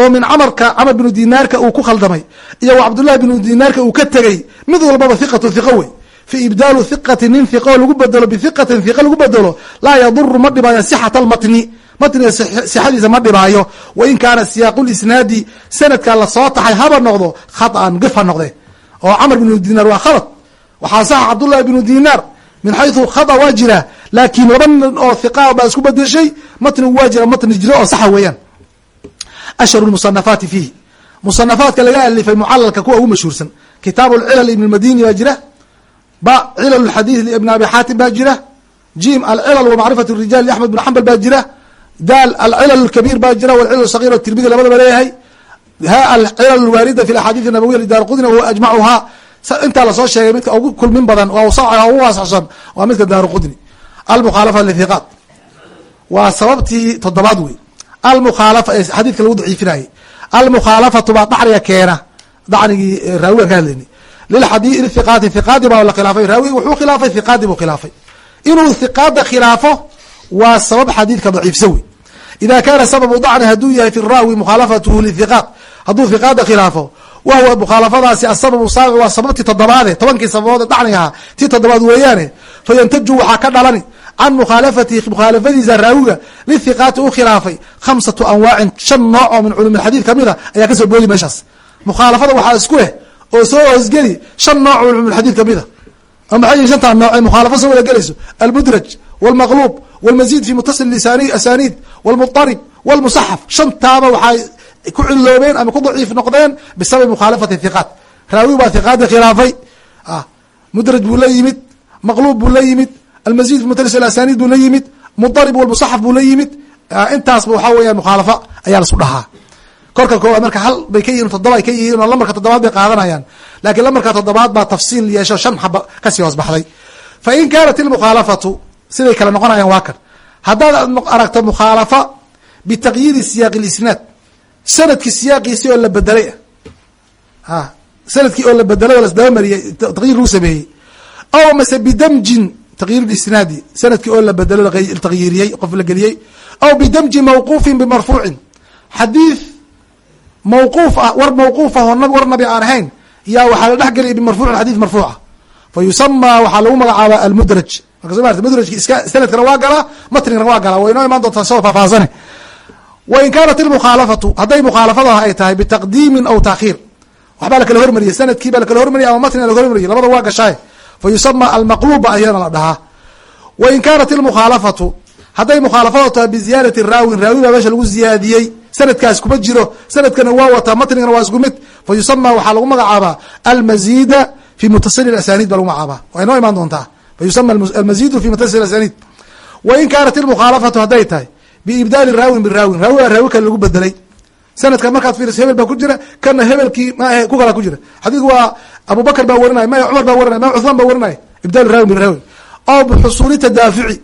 oo min camarka camar binu dinaarka uu ku khaldamay iyo wa cabdullahi binu dinaarka uu ka tegey mid walbaba hiqatu hiqo wey. Fi ibdaalu hiqati nin hiqo lagu bedelo bihiqatin hiqa lagu bedelo laa yaduru ma dhibaayo sixata almatni. Matniga sixadiisa ma dhibaayo. Wain kaana siyaaqu lisnaadi sanadka la soo taxay haba noqdo khaطan gif ha noqde. Oo camr binu dinaar waa khalad. Waxaa saxa cabdullahi binu dinaar min xayثu khata waa jira laakiin laba nin oo hiqa baa isku bedeshay matnigu waa jira matni jiro oo saxa weeyaan ashhar musanafaati fiihi musanafaadka laga alifay mucalalka kuwa ugu mashhuursan kitaabu lcilal ibn madini baa jira ba cilal xadiid ibn abi xaatim baa jira jim alcilal wa macrifat rijal axmed bin xambal baa jira daal alcilal kabiir baa jira walcilal sagiir tirmidi labadaba leeyahay ha alcilal waarida fi axaadiid nabawiya lidaar qudni wahuwa ajmacuhaa intaa la soo sheegay midka ugu kulmin badan ugu waasacsan waa midka daar qudni almukhaalafa lithiqaat waa sababtii toddobaad wey almukhaalafa ee xadiidka lagu daciifinayay almukhaalafatu baa dacniga keena. Dacnigii raawigan ka hadlayni lilxadi lithiqaati hiqaadi baa la khilaafay. Raawi wuxuu khilaafay hiqaadi buu khilaafay. Inuu hiqaada khilaafo waa sabab xadiidka daciifsa wey ida kaana sababu dacni hadduu yahay fi raawi mukhaalafatuhu lithiqaat hadduu hiqaada khilaafo wahuwa mukhaalafadaasi asababu saabic waa sababtii toddobaade tobankii sababood dacniga ahaa tii toddobaad weeyaane fayantaju waxaa ka dhalani can mukhaalafatihi mukhaalafadiisa raawiga lithiqaati u khilaafay khamsatu anwaacin shan nooc oo min culum alxadiid ka mid a ayaa ka soo boodi meeshaas mukhaalafada waxaa isku leh oo soo hoosgeli shan nooc oo culum alxadiid ka mid a oo maxay yihiin shantaa nooc ee mukhaalafo soo wada gelayso almudraj walmaqluub walmazid fi mutasil asaniid walmuطarib walmusaxaf shantaaba waxay ku ciloobeen ama ku daciif noqdeen bisababi mukhaalafati hiqaat raawi baa hiqaadii khilaafay mudraj buu la yimid maqluub buu la yimid almazid fi mutasil asaniid buu la yimid mudarib walmusaxaf buu la yimid. Intaasba waxaa weeyaan mukhaalafa ayaa la isku dhahaa. Korka koowaad marka hal bay ka yihiin toddoba ay ka yihiin oo lamarka toddobaad bay qaadanayaan. Lakiin lamarka toddobaad baa tafsiil yeesho shan xaba ka sii hoos baxday. Fa kaanat ilmukhaalafatu siday kale noqonayaan waa kan. Haddaad aragto mukhaalafa bitaqyiiri siyaaqi lisnaad sannadkii siyaaqiisi oo la bedelay ah sannadkii oo la bedelay oo lasdabamariyey taqyiir lagu sameeyey. Aw mase bidamjin taqyiir isnaadi sannadkii oo la bedelo taqyiiriyey qof la geliyey aw bidamji mawquufin bimarfuucin xadiid mawquuf ah war mawquuf ah oo war nabi aan ahayn yaa waxaa la dhex geliyay bimarfuucin xadiid marfuuca fa yusamaa waxaa lagu magacaabaa almudraj marka so marta mudrajki iska sanadkana waa galaa matnigana waa galaa way inoo imaan doontaa soo faahfaahsane wain kaanat ilmukhaalafatu hadday mukhaalafada ay tahay bitaqdiimin aw taakhiir waxbaa lakala hormariyey sannadkii baa lakala hormariyay ama matniga lakala hormariyay labada waa gashaay fa yusama almaqluba ayana la dhahaa wain kaanat ilmukhaalafatu hadday mukhaalafada tahay biziyaadati raawin raawi baa meesha lagu ziyaadiyey sanadkaas kuma jiro sanadkana waa wataa matnigana waa isku mid fa yusama waxaa lagu magacaabaa almazida fi mutasili asaniid baa lagu magacaabaa waa inoo imaan doontaa fa yusama almazidu fi mutasili asaniid wain kaanat ilmukhaalafatu hadday tahay biibdaali raawin biraawin raawi baa raawi kale lagu bedelay sanadka markaad fiiriso hebel baa ku jira kana hebelkii maahe ku kala ku jira. Xadiidku waa abubakr baa warinaya maya cumar baa warinaya maya cuثmaan baa warinaya ibdaal raawin biraawin aw bixusuuli tadaafuci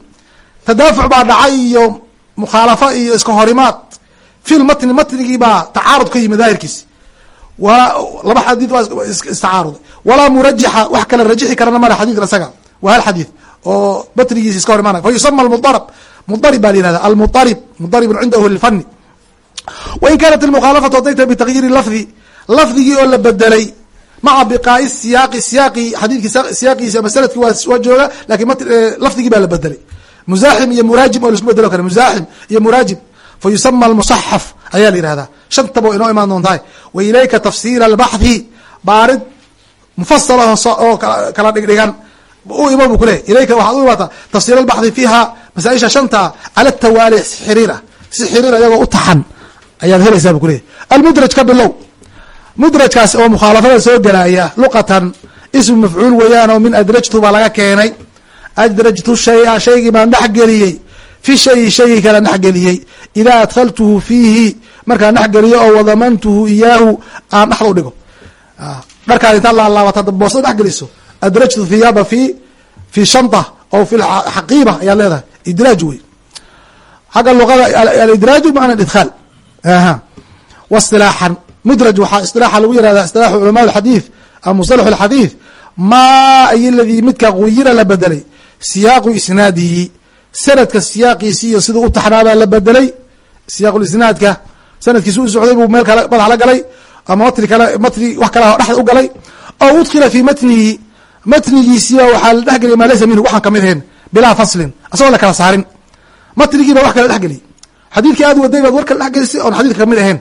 tadaafuc baa dhacay iyo mukhaalafa iyo iska horimaad. Fil matni matnigii baa tacaarud ka yimi daahirkiisi. Waa laba xadiid waa istacaaruday walaa murajixa wax kala rajixi karana male xadidkan isaga waa hal xadiid oo matnigiisi iska hor imaanaya fa yusama mudarib baa la yihahda almudarib. Mudaribun cindahu lilfani wain kaanat ilmukhaalafatu hadday tahay bitagyiiri lafdi lafdigii oo la bedelay maca biqaa'i siyaaqi siyaaqi xadiidki siyaaqiisi ama sanadki waa jooga laakiin lafdigii baa la bedelay musaaxim iyo muraajim oo la isku bedelo kale musaaxim iyo muraajim fa yusama almusaxaf ayaa la yihahdaa shantaba inoo imaan doontahay wa ilayka tafsiila albaxthi baarid mufasal oo kala dhigdhigan u ima bu kuleeyay ilayka waxaad u imaataa tafsiil albaxthi fiiha masaaisha shanta cala tawaali xiriir ah si xiriir iyagoo u taxan ayaad helaysaa bu kuleyahy almudraj ka bilow. Mudrajkaas oo mukhaalafada soo gelaya luqatan ismu mafcuul weeyaan oo min adrajtu baa laga keenay. Adrajtu shaya shaygii baan dhexgeliyey fi shayi shaygii kala dhexgeliyey idaa adkhaltuhu fiihi markaan dhexgeliyo oo wadamantuhu iyaahu aan dhexda u dhigo. Dharkaad intaad laalaabata boosada dhexgeliso adrajtu thiyaaba fi fi shanta oo fi xaqiiba ayaad leedahay. Idraaj wey xagga luqada alidraaju macna idkhaal aha. Wasilaaxan mudraj waxaa isilaaxa lagu yihahda isilaaxu culamaa alxadiid ama musalaxu alxadiid maa ay ladii midka guyira la bedelay? Siyaaqu isnaadihi. Sanadka siyaaqiisi iyo siduu u taxnaabaa la bedelay? Siyaaqulisnaadka sanadkiisi u socday buu meel kale madax la galay ama matni kale matni wax kale dhexda u galay. Oo udkila fii matnihi. Matnigiisiiba waxaa la dhexgeliyay maa laysa minhu waxaan ka mid ahayn bilaa faslin asagoo la kala saarin. Matnigiiba wax kala dhexgeliyay xadiidkii aad waday baad war kala dhexgelisay oon xadidka ka mid ahayn.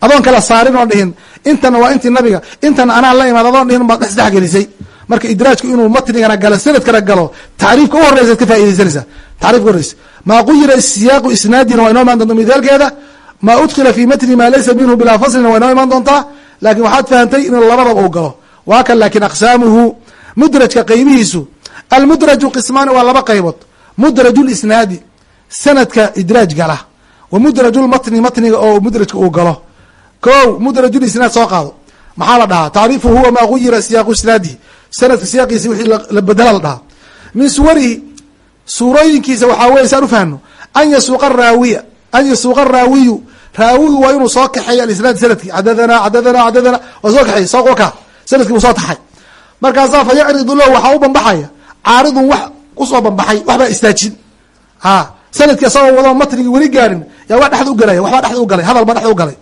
Adoon kala saarin oon dhihin. Intana waa intii nabiga intana anaa la imaad adoon dhihin baad dhexgelisay marka idraajku inuu matnigana galo sanadkana galo tacriifka u horeysa ka faa'idaysanaysaa tacrifka horeysa maa quyira siyaaqu isnaadina waa inoo imaan doonta mithaalkeeda maa udkila fi matni maa laysa minhu bilaa faslina waa inoo imaan doontaa? Laakin waxaad fahamtay inuu labadaba u galo. Waa kan laakin aqsaamuhu mudrajka qeybihiisu almudraju qismaani waa laba qaybood. Mudraju sanadka idraaj gala wa mudraju lmatni matniga oo mudrajka uu galo. Ko mudraju lisnaad soo qaado. Maxaa la dhahaa? Tacriifu huwa maa guyira siyaaqu isnaadihi. Sanadka siyaaqiisi wixii la bedela la dhahaa. Min suwarihi suurooyinkiisa waxaa weye saan ufahno an yasuuqa raawiya an yasuuqa raawiyu. Raawigu waa inuu soo kaxeeyo alisnaad sannadkii. Cadadana cadadana cadadana waa soo kaxeey soo ka sannadkii buu soo taxay. Markaasaa fa yacridu waxaa u bambaxaya caaridun wax u soo bambaxay waxbaa istaajin. A sannadkii asagoo wado matnigii weli gaarin yaa waa dhexda ugalaya waxbaa dhexda ugalay hadal baa dhexda ugalay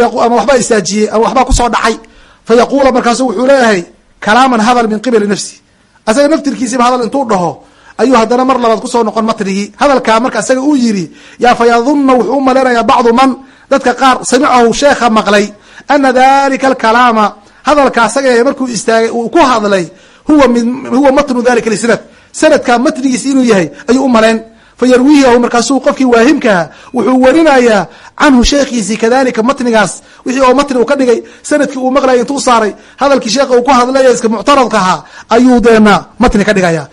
ama waxbaa istaajiyey ama waxbaa ku soo dhacay. Fa markaasu wuxuu leeyahay kalaaman hadal min qibali nafsi. Asaga naftirkiisiba hadal intuu dhaho ayuu haddana mar labaad ku soo noqon matnigii hadalkaa marka asaga uu yidhi yaa fa yadunna wuxuu u malaynayaa bacdu man dadka qaar samicahu sheekha maqlay ana dalika alkalaama. Hadalka asaga markuu istaagay uu ku hadlay huwa matnu dalika lisnad sanadka matnigiisi inuu yahay ayuu u malayn fayarwiihahu markaasuu qofkii waahimkaha wuxuu warinayaa canhu sheekhiisi kadalika matnigaas wixii oo matni uu ka dhigay sannadkii uu maqlayay intuu saaray hadalkii sheekha uu ku hadlaya iska muctaradka ahaa ayuu deena matni ka dhigaya.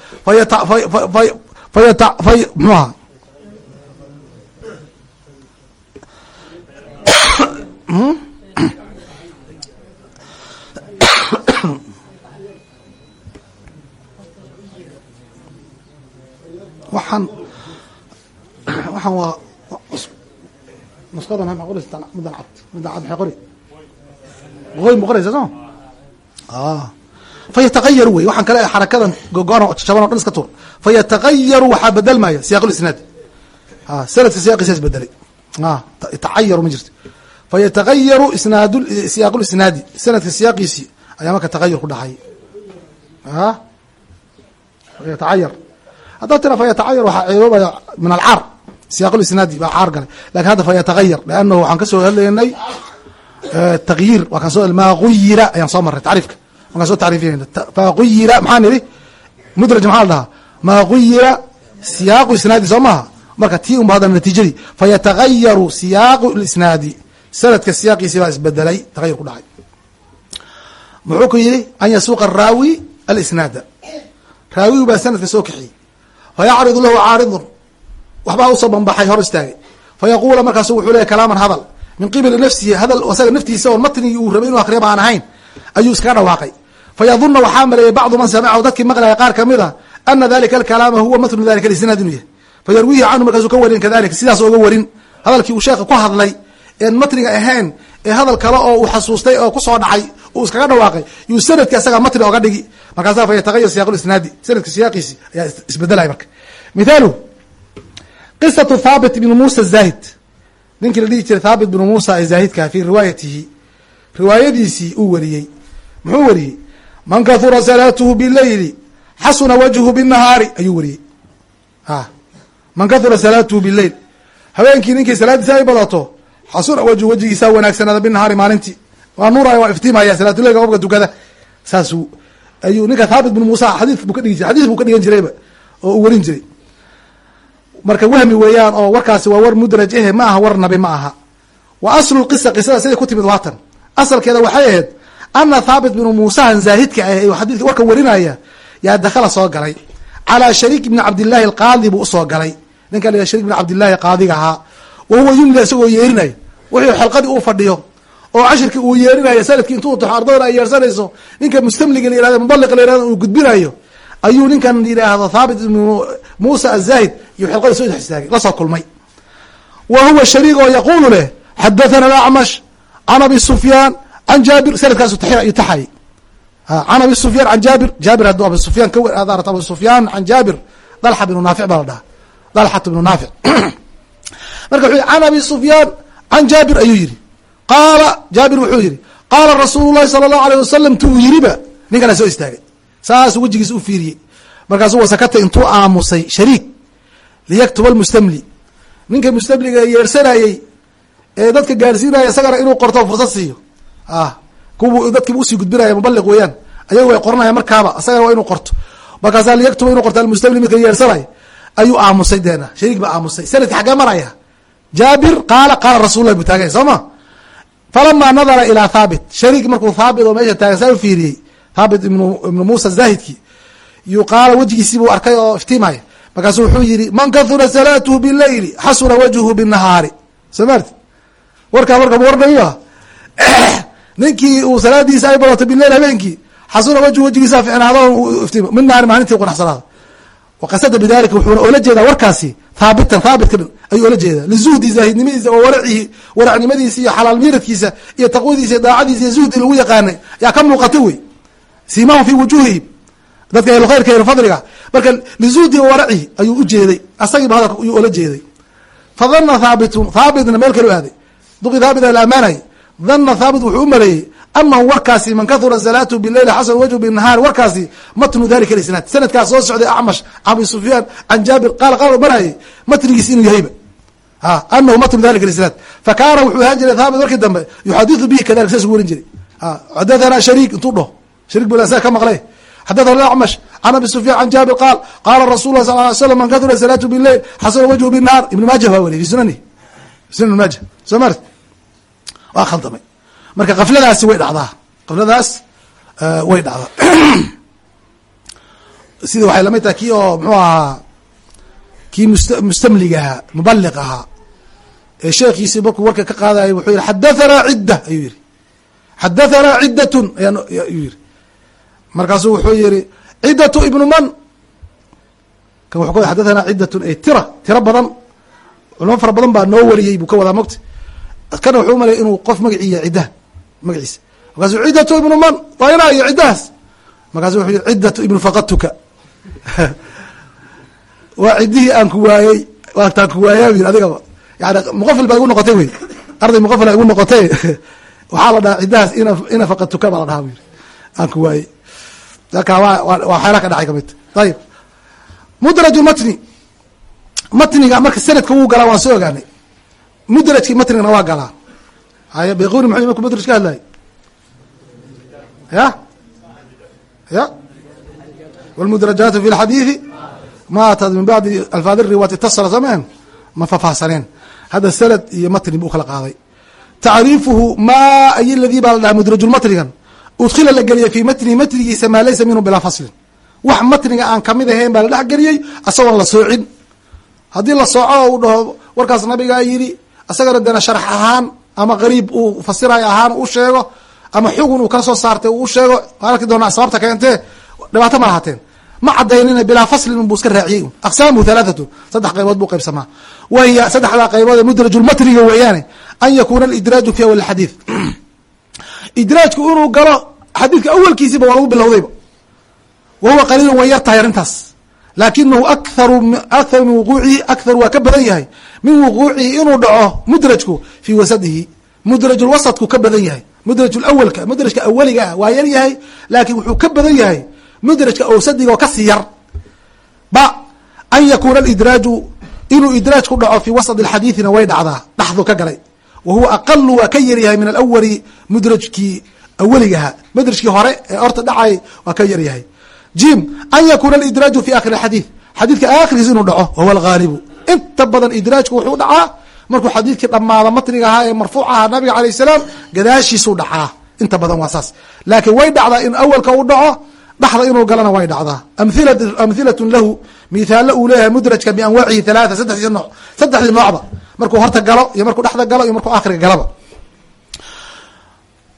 Waxaan waxaan waa nusqadan ma qoraysa midan cad midan cad maxay qori? Qoy ma qoraysa soo? Fayatagayaru wey waxaan kale xarakadan gogoan jaban o dhan iska tuur. Fayatagayaru waxaa bedelmaya siyaq lisnaad sanadka siyaqiisa is bedelay tacayaru ma jirto. Fayatagayaru isnaad siyaaq lisnaadi sanadka siyaaqiisi ayaa marka tagayur ku dhacay. Yatacayar haddaad tira fayatacayar waxaa ceeboobaya min alcaar siyaaq lisnaadi baa caar galay. Lakin hadda fayatagayar leannahu waxaan ka soo hadlaynay tagyiir. Waa kan soo maa ayaan soo marray tacriifka. Markaan soo tacriifinayna faguyira maxaan idhi mudraj maxaa la maa guyira siyaaqu isnaadi soo maha? Marka tii unba hadda natiijadii. Fayatagayaru siyaaqu lisnaadi sanadka siyaaqiisi baa isbedelay tagayur ku dhacay. Muxuu ku yidhi an yasuuqa araawi alisnaada. Raawigu baa sanadka soo kaxiyey. Fayacridu lahu caaridun waxbaa u soo bambaxay hor istaagay. Fayaqula markaasu wuxuu leeyahy kalaaman hadal. Min qibali nafsihi hadal isaga naftiisa oo matnigii uu rabay inu akriyaba aan ahayn ayuu iskaga dhawaaqay. Fayaduna waxaa maleeyay bacdu man samicahu dadkii maqlaya qaar ka mid a ana dalika alkalaama huwa matnu dalika alisnaad inuu yahay. Fayarwihi canhu markaasuu ka warin kadalika sidaas oga warin. Hadalkii uu sheekha ku hadlay een matniga ahayn ee hadal kale oo uu xasuustay oo ku soo dhacay uu iskaga dhawaaqay yuu sanadki isaga matni oga dhigi. Markaasa fa yatagayar sanadka siyaaqiisi ayaa isbedelay marka. Mithaalu qisatu thaabit ibnu muusa zaahid ninkii la dhihi jiray thaabit bnu muusa ee zaahidka fi riwaayatihi. Riwaayadiisii uu wariyey. Muxuu wariyey? Man kahura salaatuhu bileyli xasuna wajhu binahaari ayuu wariyey. A man kahura salaatuhu bileyl habeenkii ninkii salaadiisa ay badato xasuna wajhu wajigiisaa wanaagsanaada binahaari maalintii. Waa nuuraya waa iftiimaya salaatuleyka qofka tukada saasuu ayuu ninka thaabit bin muusa xadii buu ka dhigi jiray xadiis buu ka dhigan jirayba oo uu warin jiray marka wahmi weeyaan oo warkaasi waa war mudraj ehe ma aha war nabi ma aha. Wa aslu qisa qisada siday ku timid waatan. Asalkeeda waxay ahayd ana thaabit binu muusahan zaahidka ah ee xadiidka warka warinaya yaa dakhala soo galay. Calaa shariik bni cabdillahi alqaadi buu u soo galay. Ninka la sharik bni cabdillahi qaadiga ahaa. Wa huwa yumli isagoo yeerinaya. Wuxuu xalqadii uu fadhiyo. Oo cashirkii uu yeerinayo sannadkii intuu taxo ardayda ay yeersanayso ninka mustamliga la yiraahdo mubaliq la yiraahdo uu gudbinayo ayuu ninkan yidhaahdo thaabit ibnu muusa azahid iyo xilqada soo istaagay la soo kulmay. Wa huwa shariik oo yaquulu leh xadathana alacmash can abi sufyaan can jaabir sanadkaasu taxay can abi sufyaan can jaabir jaabir hadduu abi sufyaan ka adarat abu sufyaan can jaabir dalxa bnu naafic baa la dhaha dalxat bnu naafic *clears throat* marka wuxuu yihi can abi sufyaan can jaabir ayuu yihi qaala jaabir wuxuu yihi qaala rasuulu llahi sala allahu alayh wasalam tu uu yiriba ninkana soo istaagay saasuu wejigiisa u fiiriyey markaasuu wasakata intuu aamusay shariik liyaktuba almustamli. Ninka mustamliga yeersanayey ee dadka gaarsiinaya isagana inuu qorto fursad siiyo. Ah kuwu dadkiiba u sii gudbinaya mubaliq weeyaan. Ayaga way qoranaya markaaba isagana waa inuu qorto. Markaasaa liyaktuba inuu qorto almustamli midka yeersanaya ayuu aamusay deena. Shariik baa aamusay. Sanadki xaggee maraya jaabir qaala qaala rasulah buu taaganya soo ma? Falamaa nadara ilaa thaabit. Shariik markuu thaabit oo meesha taagan saa u fiiriyey thaabit ibnu muusa zaahidki. Yuu qaala wejigiisii buu arkay oo iftiimaya markaasu wuxuu yihi man kahura salaatuhu bileyli xasuna wajhuhu binahaari soo maarti warkaa marka warnayo *clears throat* ninkii uu salaadiisa ay badato bileyl habeenkii xasuna wajhu wajigiisa ficnaado iftiim min nahaari maalintii qunaxsanaada waqasada bidalika wuxuuna oola jeedaa warkaasi thaabitan thaabitka ayuu oola jeedaa. Lizuhdi zaahidnimadiisa oo waracihi waracnimadiisa iyo xalaal miiradkiisa iyo taqwadiisa iyo daacadiisa iyo zuhdi lagu yaqaanay. Yaa ka muuqata wey simahum fi wujuhihim dadka ehlu khayrka ehlu fadliga. Marka lizuhdi waracihi ayuu ujeeday asagiiba hadalka ayuu oola jeeday. Fadana thaabitun thaabitna meel kale u aaday. Duqi thaabit la amaanay dana thaabit wuxuu u maleeyey anahu warkaasi man kahura salaatu bileyli xasan wajhu binahaari warkaasi matnu dalika isnaad sanadkaas soo socday acmash abi sufyaan can jaabir qaala qaal marayay matnigiis inuu yahayba. Anahu matnu dalika isnaad fakaana wuxuu ahaan jiray thaabit markii dambe yuxadiu bihi kadalik saas ugu warin jiray. Xadathana shariik intuu dhaho shariik bu sa ka maqlay xadathana acmash can abi sufyan can jaabir qaal qaala rasul lah sal ly slam man kahura salaatu bileyl xasana wajhu binahaar ibn maaja baa weriy fi sunani sunan maaja soo mart waa khaldamay marka kafladaasi way dhacdaa kafladaas way dhacdaa sida waxay la mid tahay kii oo muxuu ahaa kii mus mustamlig ahaa mubaliq ahaa ee sheekhiisii markuu warka ka qaadayay wuxuu yihi xadathana cidda ayuu yihi xadathana ciddatun ayuu yihi markaasuu wuxuu yihi ciddatu ibnu man. Kan wuxuu ka xadathana ciddatun ay tira tiro badan. Culamo fara badan baa noo wariyey buu ka wadaa mogta kana wuxuu umalaya inuu qof magaciiya ciddaha magaciisa markaasuu ciddatu ibnu man waa inaa iyo ciddahaas markaasu wuxuu yihi ciddatu ibnu faqadtuka. *laughs* Waa ciddihii aan ku waayey waagtaan ku waayaa yiri adigaba. Yani muqafil baa igu noqotay wey. Arday muqafila igu noqotay. *laughs* Waxaa la dhahaa ciddahaas ina ina faqadtuka baa la dhahaa bu aan ku waayey aka waxyaala ka dhacay kamidta ayib mudraju matni. Matniga marka sanadka wuu galaa waan soo ogaanay. Mudrajki matnigana waa galaa. Haya bayquni muxuu imamku mudraj ka hadlay. Ya? Ya? Wlmudrajaatu fi اlxadiiثi maatad min bacdi alfaad riwaat itasala soo ma fafaahsaneen hadda sanad iyo matni buu kala qaaday. Tacriifuhu ma ay ladii baa la dhaha mudrajulmatnigan udkila la geliyay fi matnihi matnigiisa maa laysa minhu bilaa faslin. Wax matniga aan ka mid ahayn baa la dhex geliyey asagoon la soocin. Haddii la sooco o uu dhaho warkaas nabigaa yidhi isagana dena sharx ahaan ama qariib uu fasirayo ahaan u sheego ama xugun uu soo saartay uu sheego arki doona asbaabta keentee dhibaato ma lahateen ma cadaynina bilaa faslin buu iska raaciyey. Aqsaamuhu halaathatu saddex qaybood buu qaybsamaa. Wahiya saddexdaa qaybood ee mudrajulmatniga weeyaane an yakuna alidraaju fi awal xadiid *clears throat* idraajku inuu galo xadiidka awelkiisiiba waa lagu bilowdayba. Wa huwa qaliilun way yar tahay arrintaas. Laakinahu akaru akaru min wuquucihi akthar waa ka badan yahay. Min wuquucihi inuu dhaco mudrajku fii wasadihi. Mudrajulwasadku ka badan yahay. Mudrajulawalka mudrajka awaliga ah waa yar yahay laakiin wuxuu ka badan yahay mudrajka awsadiga oo ka sii yar. Ba an yakuuna alidraaju inuu idraajku dhaco fii wasadi alxadiidina way dhacdaa. Dhaxdu ka galay. Wa huwa waa ka yaryahay min alawali mudrajkii aweligaha mudrajkii hore ee horta dhacay waa ka yaryahay jim an yakuna idraaju fi akhir xadiiث xadiidka akhrigiis inuu dhaco wahuwa algaalibu inta badan idraajku wuxuu dhacaa markuu xadiidkii dhamaado matniga ahaa ee marfuuc ahaa nabiga alayh salaam gadaashiisuu dhacaa. Inta badan waa saas. Laakiin way dhacdaa in awalka uu dhaco dhaxda inuu galana way dhacdaa. Amhilatun lahu mithaalo uu leeyahay mudrajka bianwaacihi halaata saddexdii nooc saddexdii noocba. Markuu horta galo iyo markuu dhexda galo iyo markuu akhriga galaba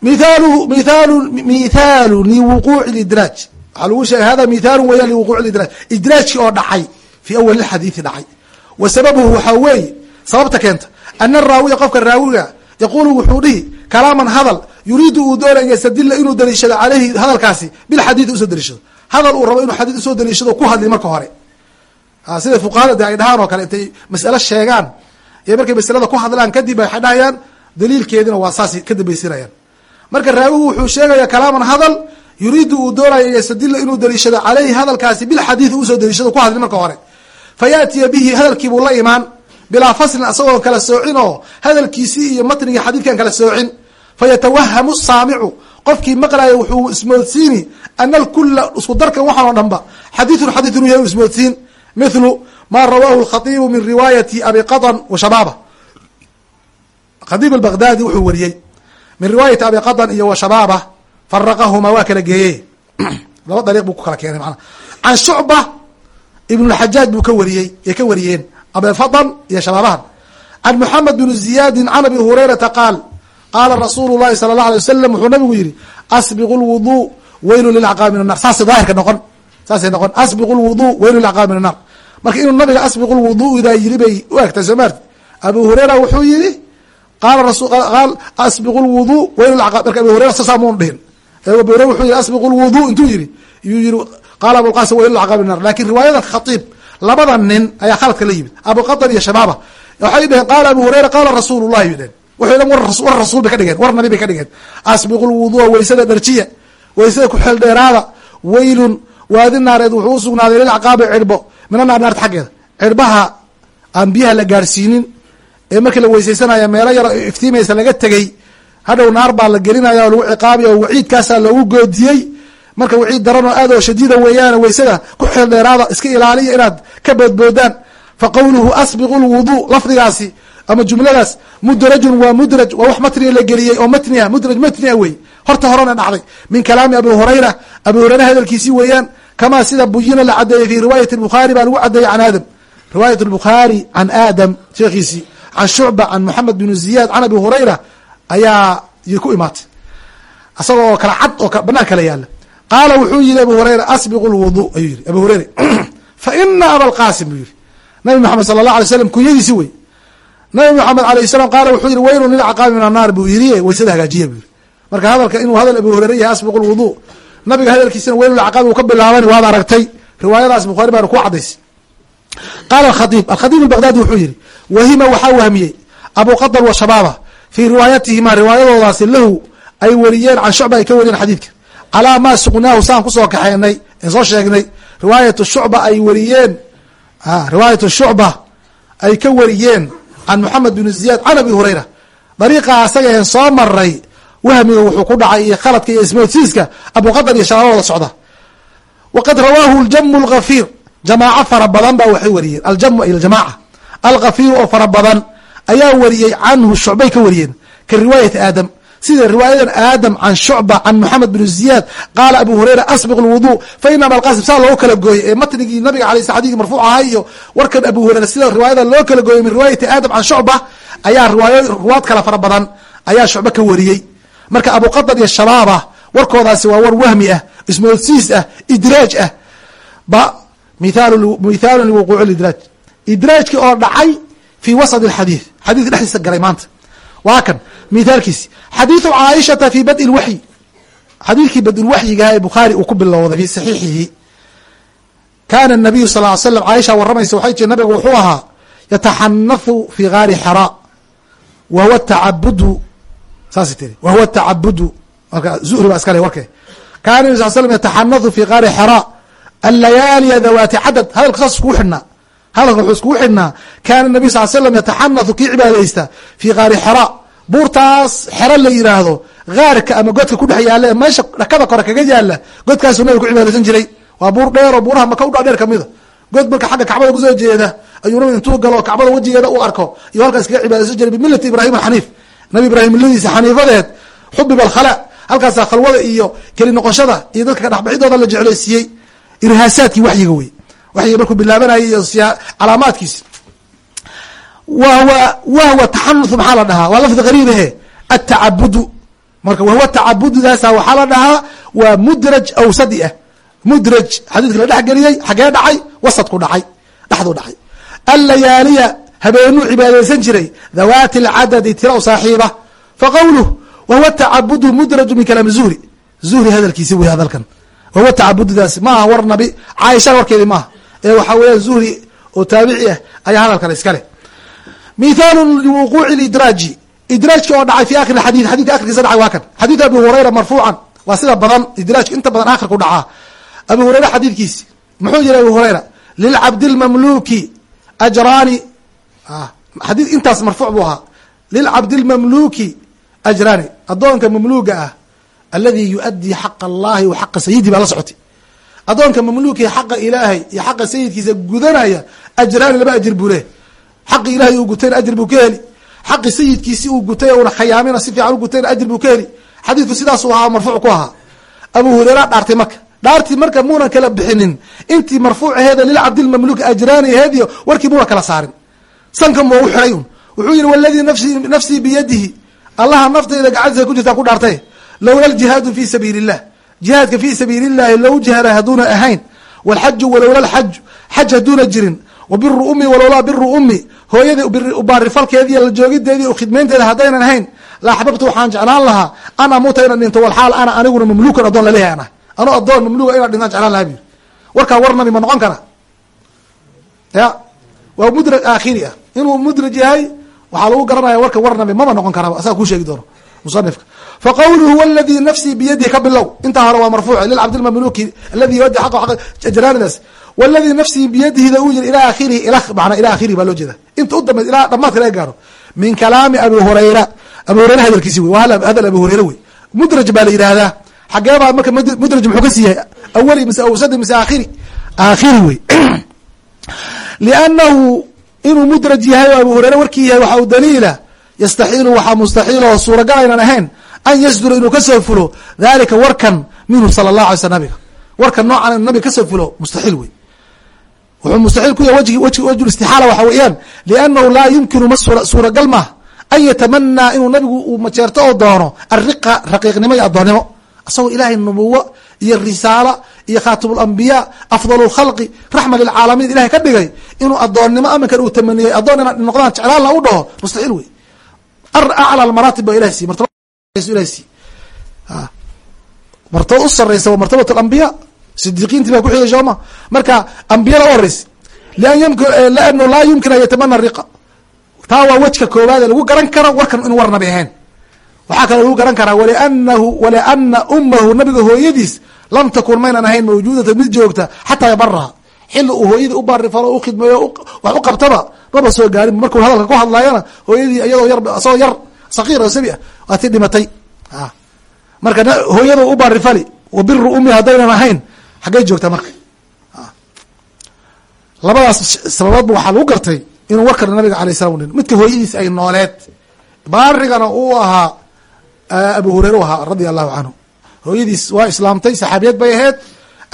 mithaalu mithaalu mithaalu liwuquuci lidraaj waxaa lagu sheegay hada mithaalu weeyaan liwuquuci lidraaj idraajkii oo dhacay fii awali lxadiidi dhacay. Wa sababuhu waxaa weeye sababta keenta ana raawiya qofka raawiga yaquulu wuxuu dhihi kalaaman hadal yuriidu uu doonay yastadila inuu daliishado caleyhi hadalkaasi bilxadiidi u soo daliishado. Hadal uu rabo inuu xadiid u soo daliishado ku hadli marka hore. Sida fuqahada de ay dhahaan oo kale intay mas'alo sheegaan iyo markay marka raawigu wuxuu sheegaya kalaaman hadal yuriidu uu doonaya yastadila inuu daliishado caleyhi hadalkaasi bilxadiidi u soo daliishado ku hadli marka hore. Fa yaatiya bihi hadalkiibuu la imaan bilaa faslin asagoo kala soocin oo hadalkiisii iyo matnigii xadiidkan kala soocin. Fayatawahamu saamicu qofkii maqlaya wuxuu ismoodsiini ana alkula isku darkan waxaan oo dhan ba xadiidun xadiidun yahay ismoodsiin. Mithlu ma rawaahu lkhatiibu min riwaayati abi qaطn wa shabaaba. Khadiib albaghdadi wuxuu wariyey min riwaayati abi qadan iyo washabaaba faraqahuma waa kala geeyey. *clears throat* Laba dariiq buu ku kala keenay manaa can shucba ibnulxajaaj buu ka wariyey ay ka wariyeen. Abi iyo shabaabahan. Can muxamed bn ziyaadin can abi hurayrata qaal qaala rasuulu llahi sala allahu alay wasalam wuxuu nabigu yihi asbiqu lwuduu weylu lilcaqaabi min anar saas daahirka noqon saasay noqon. Asbiqu lwuduu weylu lilcaqaabi min anar marka inuu nabiga asbiqu lwuduudaa yiri bay u agtay soo maarti abu hurayra wuxuu yihi asbiqu lwudu muun dhihin abu hurayra wuxuu yihi asbiqu lwudu intuu yihi yuu yihi qaala abulqasim min nar laakiin riwaayada khatiib labada nin ayaa khaladka la yimid abuqadan iyo shabaaba waxay dheheen qaala abu hurayra qaala rasuulu llahi bay dheheen waxay dhan war rasuul bay ka dhigeen war nabi bay ka dhigeen asbiqu lwudua weysada dharjiya weysada ku-xeel dheeraada weylun waadi naareed wuxuu usugnaaday lilcaqaabi cirbo mina naar naarta xaggeeda cirbaha aan biyaha la gaarsiinin ee markii la weysaysanaya meelo yar iftiimaysa laga tegey hadhow naar baa la gelinaya oo lagu ciqaabaya oo waciidkaasaa loogu goodiyey. Marka waciid daran oo aad oo shadiida weeyaan weysada ku xeel dheeraada iska ilaaliya inaad ka boodboodaan. Fa qowluhu asbiqu lwudu lafdigaasi ama jumladaas mudrajun waa mudraj waa wax matniga la geliyey oo matniha mudraj matnia wey. Horta horena dhacday. Min kalaami abi hurayra abi hurayra hadalkiisii weeyaan kamaa sida buyina la cadeeyey fi riwaayati bukhaari baa lagu cadeeyey can aadam. Riwaayat bukhaari can aadam sheekhiisii can shucba can moxamed bin ziyaad can abi hurayra ayaa ku imaatay. Isaga oo kala cad oo banaan kala yaalla qaala wuxuu yihi abu hurayra asbiqu lwudu ayuu yihi abu hurayra fa ina abalqasim buu yihi nabi maxamed sala allah alay slam kunyadiisi wey. Nabi maxamed alayh salam qaala wuxuu yihi weylun lilcaqaabi min annaar buu yiri weysada hagaajiya buu yiri. Marka hadalka inuu hadal abu hureyre yahay asbiqu lwudu nabiga hadalkiisina weylulcaqaabi uu ka bilaaban waad aragtay. Riwaayadaas bukhaari baana ku cadaysay qaala alkhaiib alkhadiib albaghdadi wuxuu yihi wahima waxaa wahmiyey abu qadar wa shabaaba fii riwaayatihima riwaayadoodaasi lahu ay wariyeen can shucba ay ka wariyeen xadiidka calaa maa suqnaahu saan ku soo kaxeynay en soo sheegnay riwaayatu shucba ay wariyeen riwaayatu shucba ay ka wariyeen can moxamed bin ziyaad can abi hurayra dariiqa asaga en soo maray wahmiga wuxuu ku dhacay iyo khaladka iyo ismoodsiiska abuqadar iyo shabaabooda socda waqad rawaahu ljamu lgafiir jamaaco fara badan baa waxay wariyeen. Aljamu ay aljamaaca. Algafiir oo fara badan ayaa wariyey canhu shucbay ka wariyeen ka riwaayati aadam. Sida riwaayadan aadam can shucba can moxamed bin ziyaad qaala abu hurayra asbiq lwudu fa ina abalqasim saa loogu kala gooyey ee matnigii nabiga alay sl xadigi marfuuc ahaa iyo warkan abu hurayra sida riwaayada loo kala gooyey min riwaayati aadam can shucba ayaa ruwaad kala fara badan ayaa shucba ka wariyey. Marka abuqadar iyo shabaaba warkoodaasi waa war wahmi ah ismoodsiis ah idraaj ah mithaalu liwuquuci lidraaj. Idraajkii oo dhacay fii wasadi alxadiid xadiidka dhexdiisa galay maanta. Waa kan mithaalkiisi. Xadiidu caaishata fii badi lwaxyi xadiidkii badulwaxyigaha ee bukhaari uu ku bilowday fii saxiixihi. Kaana nabiyu sal ly slam caaisha warramaysa waxay jir nabigu wuxuu ahaa yataxanathu fii gaari xera wa huwa tacabudu saas tiri wa tacabudu marka zuhri baa iska le warke kaana nabi sal slm yataxanathu fii gaari xera allayaaliya dawaati cadad hadalka saas iskugu xidhnaa hadalka wuxuu iskugu xidhnaa kaana nabiy sal slam yataxanathu kii cibaadaysta fii qaari xeraa buurtaas xero la yiraahdo gaarka ama godka kudhex yaalla ee meesha dhakada kore kaga yaalla godkaasuu nabiga ku cibaadaysan jiray. Waa buur dheer oo buuraha maka udhaa dheer kamida god marka xagga kacbada ku soo jeeda ayuu nabi intuu galo kacbada wejigeeda u arko iyo halkaas kaga cibaadaysan jiray bimilati ibrahim xaniif nabi ibraahim miladiisa xaniifadeed xubiba alkhala halkaasa khalwada iyo keli noqoshada iyo dadka kadhexbaxidooda la jeclaysiiyey irhaasaadkii waxyiga wey waxyiga markuu bilaabanayay iyo calaamaadkiisi wahwa wahwa taxanuthu maxaa la dhahaa? Waa lafdi gariibahe atacabudu marka wahwa tacabududaasa waxaa la dhahaa waa mudraj awsadi ah. Mudraj xadiidka la dhex geliyey dhacay wasadku dhacay dhexduu dhacay. Allayaaliya habeenuu cibaadaysan jiray dhawaati alcadadi tira saaxiiba. Faqowluh wahuwa tacabudu mudraju min kalaami zuhri. Zuhri hadalkiisi wey hadalkan wahuwa tacabududaasi maaha war nabi caaisha warkeedi maaha. Ee waxaa weeyaan zuhri oo taabici ah ayaa hadalkan iskale mithaalu liwuquuci lidraaji. Idraajki oo dhacay fi akhir xadid xadidka akhirkiisa dhacay waa kan. Xadiid abi hurayra marfuucan. Waa sida badan idraajka inta badan akhirku dhacaa abi hurayra xadiidkiisi muxuu yihi abi hurayra? Lilcabdi lmamluki ajraani. Xadii intaas marfuuc buu ahaa. Lilcabdi lmamluki ajraani. Addoonka mamluuga ah aladi yuadii xaqa allahi wa xaqa sayidi baa la socotay. Addoonka mamluuki xaqa ilaahay iyo xaqa sayidkiisa gudanaya ajraani laba ajir buu leh. Xaqi ilahay uu gutayna ajir buu ka heli. Xaqi sayidkiisi uu gutay una khayaamina si fiican u gutayna ajir buu ka heli. Xadiidku sidaasuu ahaa marfuuc ku ahaa. Abu hureyra dhaartay marka. Dhaartii marka muunan kala bixinin. Intii marfuuc aheeda lilcabdilmamluuk ajraani aheediyo warkii muuna kala saarin. Sankan buu u xiray un wuxuu yihi waladii nafsi nafsii biyadihi. Allaha naftayda gacantiisa ku jirtaan ku dhaartay lowla ljihaadu fi sabiili illah jihaadka fi sabiili illahi low jihada hadduuna ahayn walxaju walowla lxaju xaj hadduuna jirin wa biru ummi walowlaa biru ummi hooyadii baarifalkeediiy la joogideedii o khidmaynteeda haddaynan ahayn la axbabtu waxaan jeclaan lahaa an amuuta inaan dhinto walxaal ana aniguna mamluukan adoon la leeyahay ana anoo adoon mamluuga inaan dhintaan jeclaan lahaa buyiri warkaa war nabi ma noqon kara ya waa mudraj aakhiri ah inuu mudraj yahay waxaa lagu garanaya warka war nabi mama noqon karaba asaga kuu sheegi doono musanifka faqawluhu wladii nafsii biyadihi ka bilow intaa hore waa marfuuc lilcabdilmamluki aladi yudi ajraanidaas wladii nafsii biyadihida uu yiri ilaa akhirihi ila mana ila akhirihi baa loo jeeda inta u dambeyd ilaa dhamaadka laga gaaro min kalaami abi hurayra abi hurayra hadalkiisi wey hadal abi hurayra wey mudraj baa la yihahdaa xagee baa marka mudraj muxuu ka siiyahay awali mise awsadi mise aakhiri aakhiri wey liannahu inuu mudraj yahay oo abu hurayre warkii yahay waxa u daliila yastaxiilu waxaa mustaxiil oo suuragal aynan ahayn an yasdura inuu ka soo fulo dalika warkan minhu sala allahu alay sl nabiga. Warkan noocan inu nabiga ka soo fulo mustaxiil wey wuxuu mustaxiil ku yahay wajhu istixaala waxa weeyaan liannahu laa yumkinu ma suuragal maaha an yatamanaa inuu nabigu uu majeerto oo doono ariqa raqiiqnimo iyo addoonnimo. Isagoo ilaahay nubuwo iyo risaalo iyo khaatimu lambiyaa afdal lkhalqi raxma lilcaalamiin ilahay ka dhigay inuu addoonnimo aminkan uu tamaniyey addoon inaa noqdaan jeclaan la u dhaho mustaxiil wey aclى maraatib ba ilahay siy ilahay siy martaba u sareysa waa martabat alambiya sidiiqiintii baa kuxigay sooma marka ambiyada u horeysa lanu laa yumkin an yatamana riqa. Taa waa wejka koowaad ee lagu garan karo warkan inu war nabi ahayn. Waxaa kaloo lagu garan karaa wlnahu waliana umahu nabiga hooyadiis lam takun maynan ahayn mawjuudata mid joogta xataa yabaraha xili uu hooyadii u baarifalo u khidmeeyo wax u qabtaba maba soo gaarin markuu hadalka ku hadlaayana hooyadii iyadoo yar isagoo yar sakiir oo sabi ah waa ti dhimatay. Marka hooyada u baarifali wa umi haddaynan ahayn xaggay joogtaa marka. Labadaas sababoodba waxaa lagu gartay inuu warkan nabiga alay slam nin midka hooyadiis ay nooleed baarigana uu ahaa abu hureyre u ahaa radia allahu canhu hooyadiis waa islaamtay saxaabiyad bay ahayd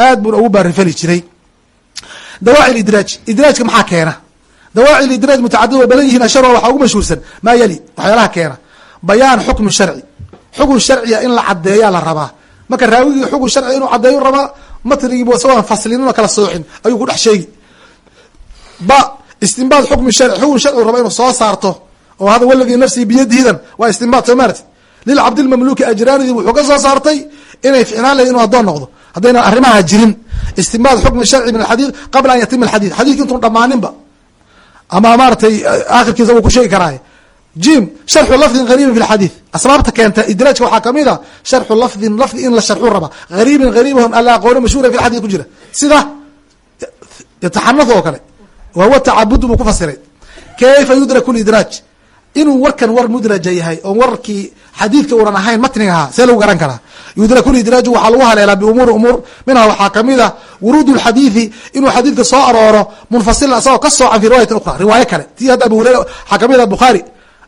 aad buuna ugu baarifali jiray. Dawaaci idraaj idraajka maxaa keena? Dawaaci idraaj mutacadid way badan yihiin asharo waxaa ugu mashhuursan maa yali waxyaalaha keena bayaan xukmi sharci. Xukun sharciga in la cadeeyaa la rabaa. Marka raawigii xukun sharciga inuu cadeeyu rabaa matnigiibu isagoon faslinin oo kala soocin ayuu ku dhex sheegi. Ba istinbaad xukmi sharci xukun sharcigu raba inuu soo saarto. Oo hada waladii nafsii biyadihidan waa istinbaad soo maarti lilcabdilmamluki ajraanidii wuxuu ka soo saartay inay ficnaan inuu addoon noqdo. Haddayna arrimaha jirin. Istinbaad xukmi sharci min alxadiid qabla an yatima alxadiid. Xadidka intuun dhammaaninba. Ama maaratay aakhirkiisa wuu ku sheegi karaaye jim sharxu lafdin gariibin fi lxadiid asbaabta keenta idraajka waxaa ka mid a sharxu lafdin lafdi in la sharxu raba. Gariibin gariibahon alla aqooni mashhuura fi lxadid ku jira. Sida taxanath oo kale. Wa huwa tacabud buu ku fasiray. Kayfa yudraku lidraaj? Inuu warkan war mudraja yahay oo warkii xadiidka unan ahayn matniga ahaa see lagu garan karaa. Yudraku lidraaju waxaa lagu haleelaa biumuuri umuur. Minha waxaa ka mid a wuruud lxadiidi inuu xadiidka soo arooro munfasilan asagoo ka soocan fi riwayati ukhra riwaayo kale. Tii hadda abu hurera waxaa ka mid a bukhaari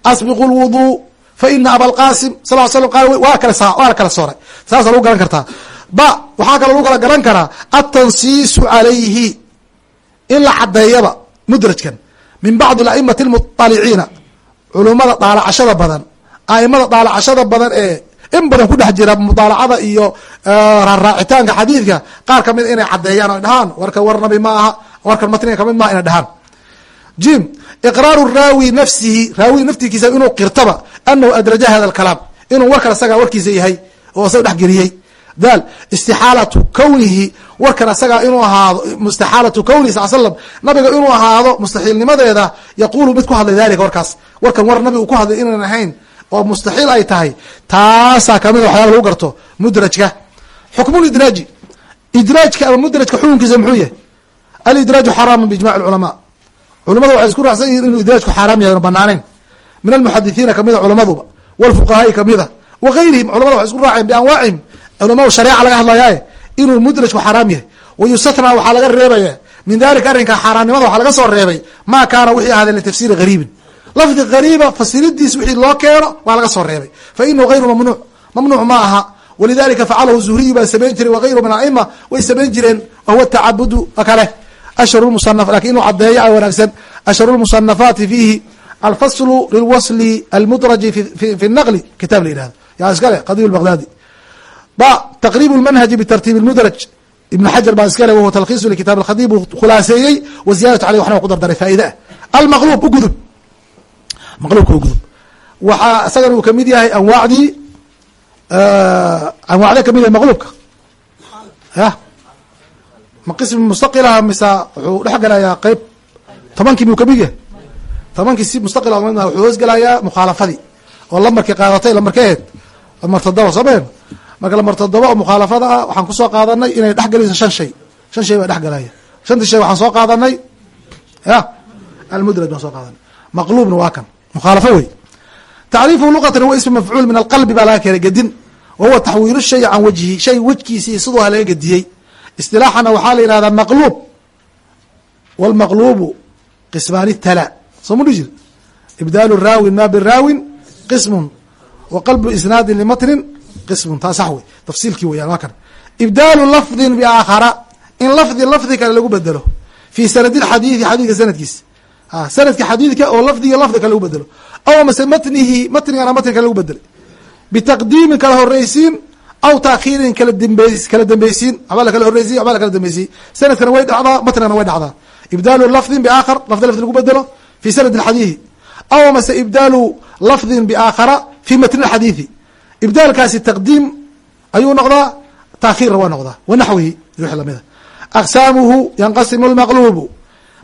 asbiqu lwuduu faina abalqasim sal l slam qaal waa kale waa la kala sooray. Saasa lagu garan kartaa. Ba waxaa kaloo lagu kala garan karaa atansiisu calayhi in la cadeeyaba mudrajkan min bacdi aimati lmuطaliciina culumada daalacashada badan aimada daalacashada badan ee in badan ku dhex jira mudaalacada iyo raaraacitaanka xadiidka qaar ka mid inay cadeeyaan o dhahaan warka war nabi ma aha warkan matniga ka mid maaha inay dhahaan jim iqraaru raawi nafsihi raawi naftigiisa inuu qirtaba anahu adraja hada alkalaam inuu warkan isagaa warkiisa yahay oo isaga dhexgeliyey daal istixaalatu kownihi warkan asagaa inuu ahaado istixaalatu kownihi sal slam nabiga inuu ahaado mustaxiilnimadeeda yaquulu mid ku hadlay dalika warkaas warkan war nabigu ku hadlay inaan ahayn oo mustaxiil ay tahay taasaa kamida waxyaaba lagu garto mudrajka xukmulidraaji idraajka ama mudrajka xukunkiisa muxuu yahay alidraaju xaraamu biijmac culamaa culamada waxay isku raacsan yihiin inuu idraajku xaaraam yahay banaaneyn min almuxadithiina kamida culamaduba walfuqahaai kamida wa gayrihim culamada waxay isku raaceen bianwaacihim culamada shareeca laga hadlayaaye inuu mudrajku xaaraam yahay. Wa yusatnaa waxaa laga reebaya min dalika arrinka xaaraamnimada waxaa laga soo reebay maa kaana wixii ahaadee litafsiiri gariibin. Lafdi gariiba fasiridiis wixii loo keeno waa laga soo reebay. Fa inahu gayru mamnuuc mamnuuc ma aha. Walidalika facalahu zuhriyu baa samayn jiray wagayru min aima way samayn jireen wahuwa tacabudu kale laakiin inuu cadeeyo a wanaagsan ashhuru lmusanafaati fiihi alfaslu lilwasli almudraji fi naqli kitaab la yihahdo yaa iskale qadiy lbaghdadi ba taqriib lmanhaji bitartiib lmudraj ibn xajar baa iskale wahuwa talkhiisu likitaab alkhadiib uu khulaaseeyey wa ziyadatu aleyh waxna ku dardaray faa'idaa almaqluub ugudub maqluubka ugudub waxaa isagan uu ka mid yahay anwaacdii anwaacda ka mid yahay maqluubka ma qismi mustaqilaha mise wuxuu dhex gelayaa qeyb tobankii buu ka mid yahay. Tobankii si mustaqil wuxuu hoos gelayaa mukhaalafadii. Oo lamarkii qaadatay lamarkeed lamar todoba soo meen marka lamar todoba oo mukhaalafada ah waxaan ku soo qaadanay inay dhex gelayso shan shay. Shan shay baa dhex gelaya shantii shay waxaan soo qaadanay ya? Almudraj baan soo qaadanay maqluubna waa kan. Mukhaalafo wey. Tacriifuhu luqatan huwa ismu mafcuul min alqalbi baa laga keenay gedin wa taxwiilu shay can wajhi shay wejkiisii siduu ha laga istilaaxana waxaa la yihahdaa maqluub. Wاlmaqlubu qismaani tala. Soo mu dhi jir ibdaalu raawin ma biraawin qismun. Wa qalbu isnaadin limatnin qismun. Taa sax wey tafsiilkii weyaan waa kan. Ibdaalu lafdin biaakhara in lafdi lafdi kale lagu bedelo fi sanadi xadiidi xadiidka sanadkiisa sanadka xadiidka oo lafdiga lafdi kale lagu bedelo aw mase matnihi matnigana matni kale lagu bedelay bitaqdiimin kala horeysiin aw taakhiirin kala dambe kala dambeysiin waxbaa lakala horeysiy waxbaa lakala dambeysiy sanadkana way dhacdaa matnigana way dhacdaa ibdaalu lafdin biaakhar lafdi lafdi lagu bedelo fi sanad xadiidi aw mase ibdaalu lafdin biaakhara fi matni xadiidi ibdaalkaasi taqdiim ayuu noqdaa taakhiirna waa noqdaa wanaxwihi wixii lamida aqsaamuhu yanqasimu lmaqlubu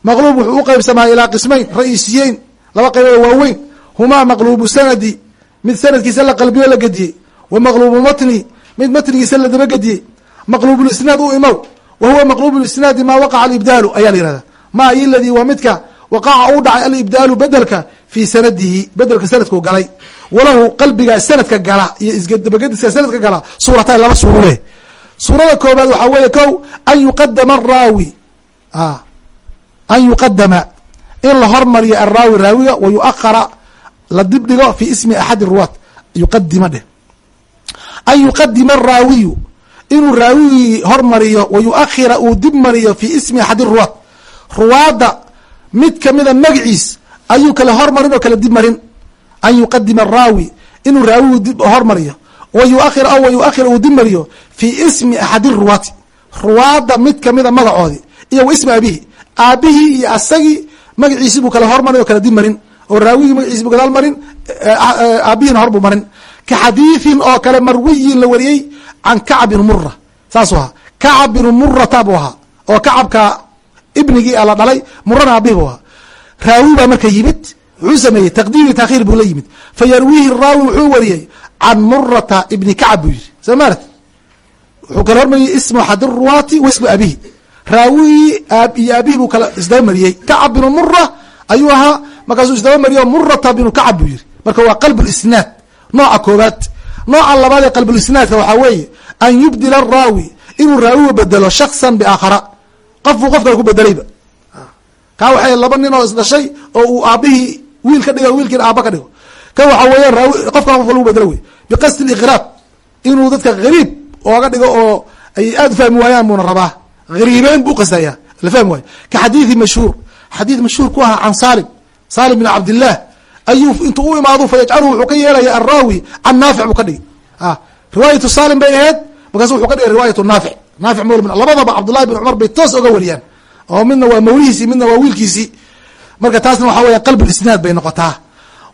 maqluub wuxuu u qeybsamaa ilaa qismayn ra'iisiyeyn laba qaybood waaweyn humaa maqluubu sanadi mid sanadkiisa la qalbiyo la gediyey wa maqluubu matni mid matnigiisa la dabagediyey maqluubulisnaad u imow wa huwa maqluubulisnaadi maa waqaca alibdaalu ayaa la yihahda ma ladii waa midka waqaca u dhacay alibdaalu bedelka fii sanadihi bedelka sanadku galay. Walahu qalbiga sanadka gala iyo isdabagediska sanadka gala suuratayn laba suuro suurada koobaad waxaa weeye kow an yuqadama araawi an yuqadama in la hormariyo araawi raawiga wa yuakhara la dibdhigo fi ismi axadi ruwaat yuqadima dheh an yuqadima araawiyu inuu raawigii hormariyo wa yuakhira uu dib mariyo fi ismi axadi ruwaat ruwaadda mid kamida magaciis ayuu kala hormarin oo kala dib marin. An yuqadima araawi inuu raawigu dib hormariyo. Wa yuakhir aw wa uu dib mariyo fi ismi axadi ruwaati ruwaadda mid kamida magacoodi iyo wa ismi abihi aabihii iyo asagii magaciisi buu kala hormarin oo kala dib marin oo raawigii magaciisi bu gadaal marin aabihiina hor buu marin ka xadiiثin oo kale marwiyin la wariyey can kacb bin mura saasuu ahaa kacab bin murata buu ahaa oo kacabka ibnigii la dhalay murana aabihi buu ahaa raawi baa marka yimid wuxuu sameeyey taqdiimi taakhiir buu la yimid fa yarwiihi raawi wuxuu wariyey can murata ibni kacab buu yiri soo maarat wuxuu kala hormariyey ismu axad ruwaati wa abihi raawigii iyo aabihi buu kala isdaba mariyey kacab binu mura ayuu ahaa markaasuu isdaba mariyo murata binu kacab buu yiri marka waa qalb lisnaad nooca koobaad nooca labaad ee qalbulisnaadka waxaa weeye an yubdila araawi inuu raawiga bedelo shaksan biaakhara. Qof buu qof kale ku bedelayba. Kaa waxay laba nin oo isdhashay oo uu aabihii wiil ka dhigo wiilkiina aaba ka dhigo. Kan waxaa weeyaan raawi qofka qofka lagu bedelo wey biqasdi liqraab inuu dadka gariib ooga dhigo oo ay aada u fahmi waayaan buuna rabaa. Hariibeyn buu qasdaya la fahmi waayo. Ka xadiidi mashhuur xadiid mashhuur ku ahaa can salim salim bin cabdillaah ayuu intuu u imaado fayajcalu wuxuu ka yeelaya araawi can naafic buu ka dhigi riwaayatu salim bay ahayd markaasu wuxuu ka dhigay riwaayatu naafic. Naafic mawla min labadaba cabdullahi bin cumar bay toos oga wariyaan. Oo midna waa mawlihiisii midna waa wiilkiisii. Marka taasna waxaa weya qalb isnaad bay noqotaa.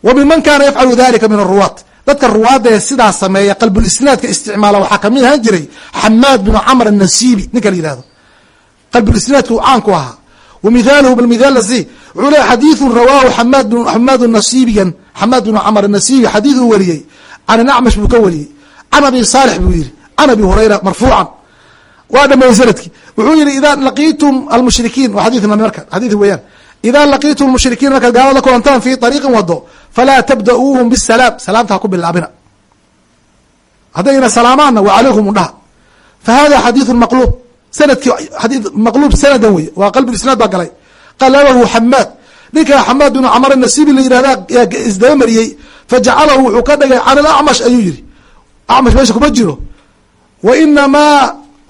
Wa kaana yafcalu dalika min aruwaat dadka ruwaadda ee sameeya qalbulisnaadka isticmaala waxaa ka mid ahaan jiray xamaad binu camr annasibi ninka la yihahdo qalbulisnaadka uu caan ku ahaa wa mithaaluhu balmithaal lasi wuxuu leeya xadiiثu rawaahu xamaad bin xamaad binu camr annasibi xadiid uu wariyey can inacmash buu ka wariyey can abi saalix buu yihi can abi hurayra marfuucan waa dhameeyey sannadkii wuxuu yihi ida laqiitum almushrikiin waa xadiid marka xadiid weeyaan ida laqiitum mushrikiin markaad gaalada la kulantaan fi ariiqin wado falaa tabda'uuhum bisalaam salaamta ha ku bilaabina haddayna salaamaanna wa calaykum undhaha fa hada xadiiثu maqluub sannadkii xadii maqluub sanadan wey waa qalbi isnaad baa galay. Qalabahu xamaad ninka xamaad binu camar nasibi la yihahda isdaba mariyey fajacalahu wuxuu ka dhigay can alacmash ayuu yihi acmash meesha kuma jiro. Wa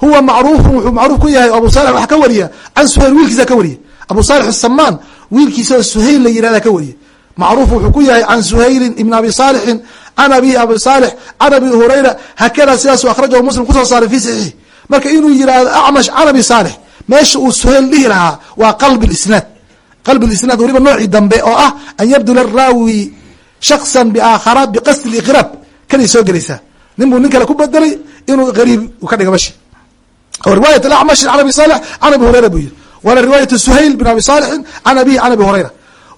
huwa macruufu wuxuu macruuf ku yahay abu salix wax ka wariya can suhayl wiilkiisa ka wariya. Abu salix asamaan wiilkiisa oo suhayl la yihahda ka wariya. Macruuf wuxuu ku yahay can suhaylin ibn abi saalixin can abihi abi saalix can abi hurayra hakada sidaasu akhrajahu muslim ku soo saaray fi saxiixi marka inuu yihahdo acmash can abi saalix meesha uu suhayl dhihi lahaa waa qalb isnaad qalb isnaad weliba noocii dambe oo ah an yabdula raawi shaksan biaakhara biqasdi liqraab kanay soo gelaysaa nin buu nin kale ku bedelay inuu gariib ka dhiga meshi oo riwaayat acmash can abi saalix can abi hurayra buu yihi waana riwaayat suhayl bin abi saalixin can abihi can abi hurayra.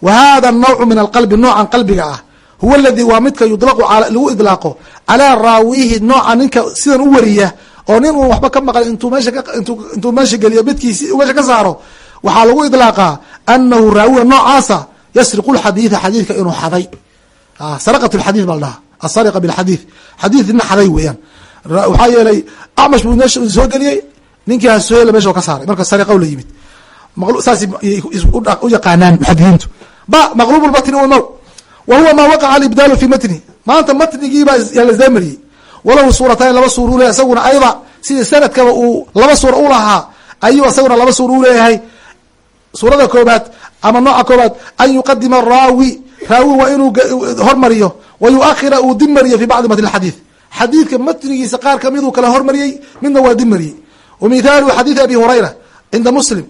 Wa hada nawcu min alqalbi noocan qalbiga ah huwa aladi waa midka yudlaqu lagu idlaaqo calaa raawihi nooca ninka sidan u wariya oo nin uun waxba ka maqan intuu meesha intuu meesha geliyo midkiisi meesha ka saaro waxaa lagu idlaaqaa anahu raawiga noocaasa yasriqu lxadiida xadiidka inuu xaday. Saraqat lxadiid baa la dhahaa. Asariqa bilxadiid xadiid. Ina xaday weeyaan. Waxaa yeelay acmash buu meesha soo geliyey ninkii hasuheyla meesha ka saaray. Marka sariqa la yimid. Saas u yaqaanaan muxadidiintu ba maqlub lmatni umow wa huwa maa waqaca alibdaalu fi matni. Maanta matnigiibaa la sdamariyey walahu suuratayn laba suur u leeyahay isaguna ayda sidii sanadkaba uu laba suura u lahaa ayuu isaguna laba suur u leeyahay. Suurada koobaad ama nooca koobaad an yuqadima raawi raawi waa inuu hormariyo wa uu dib mariyo fi bacdi matni xadiid xadiidka matnigiisa qaar kamiduu kala hormariyey midna waa dib mariyey. Wa mithaalu abi hurayra cinda muslim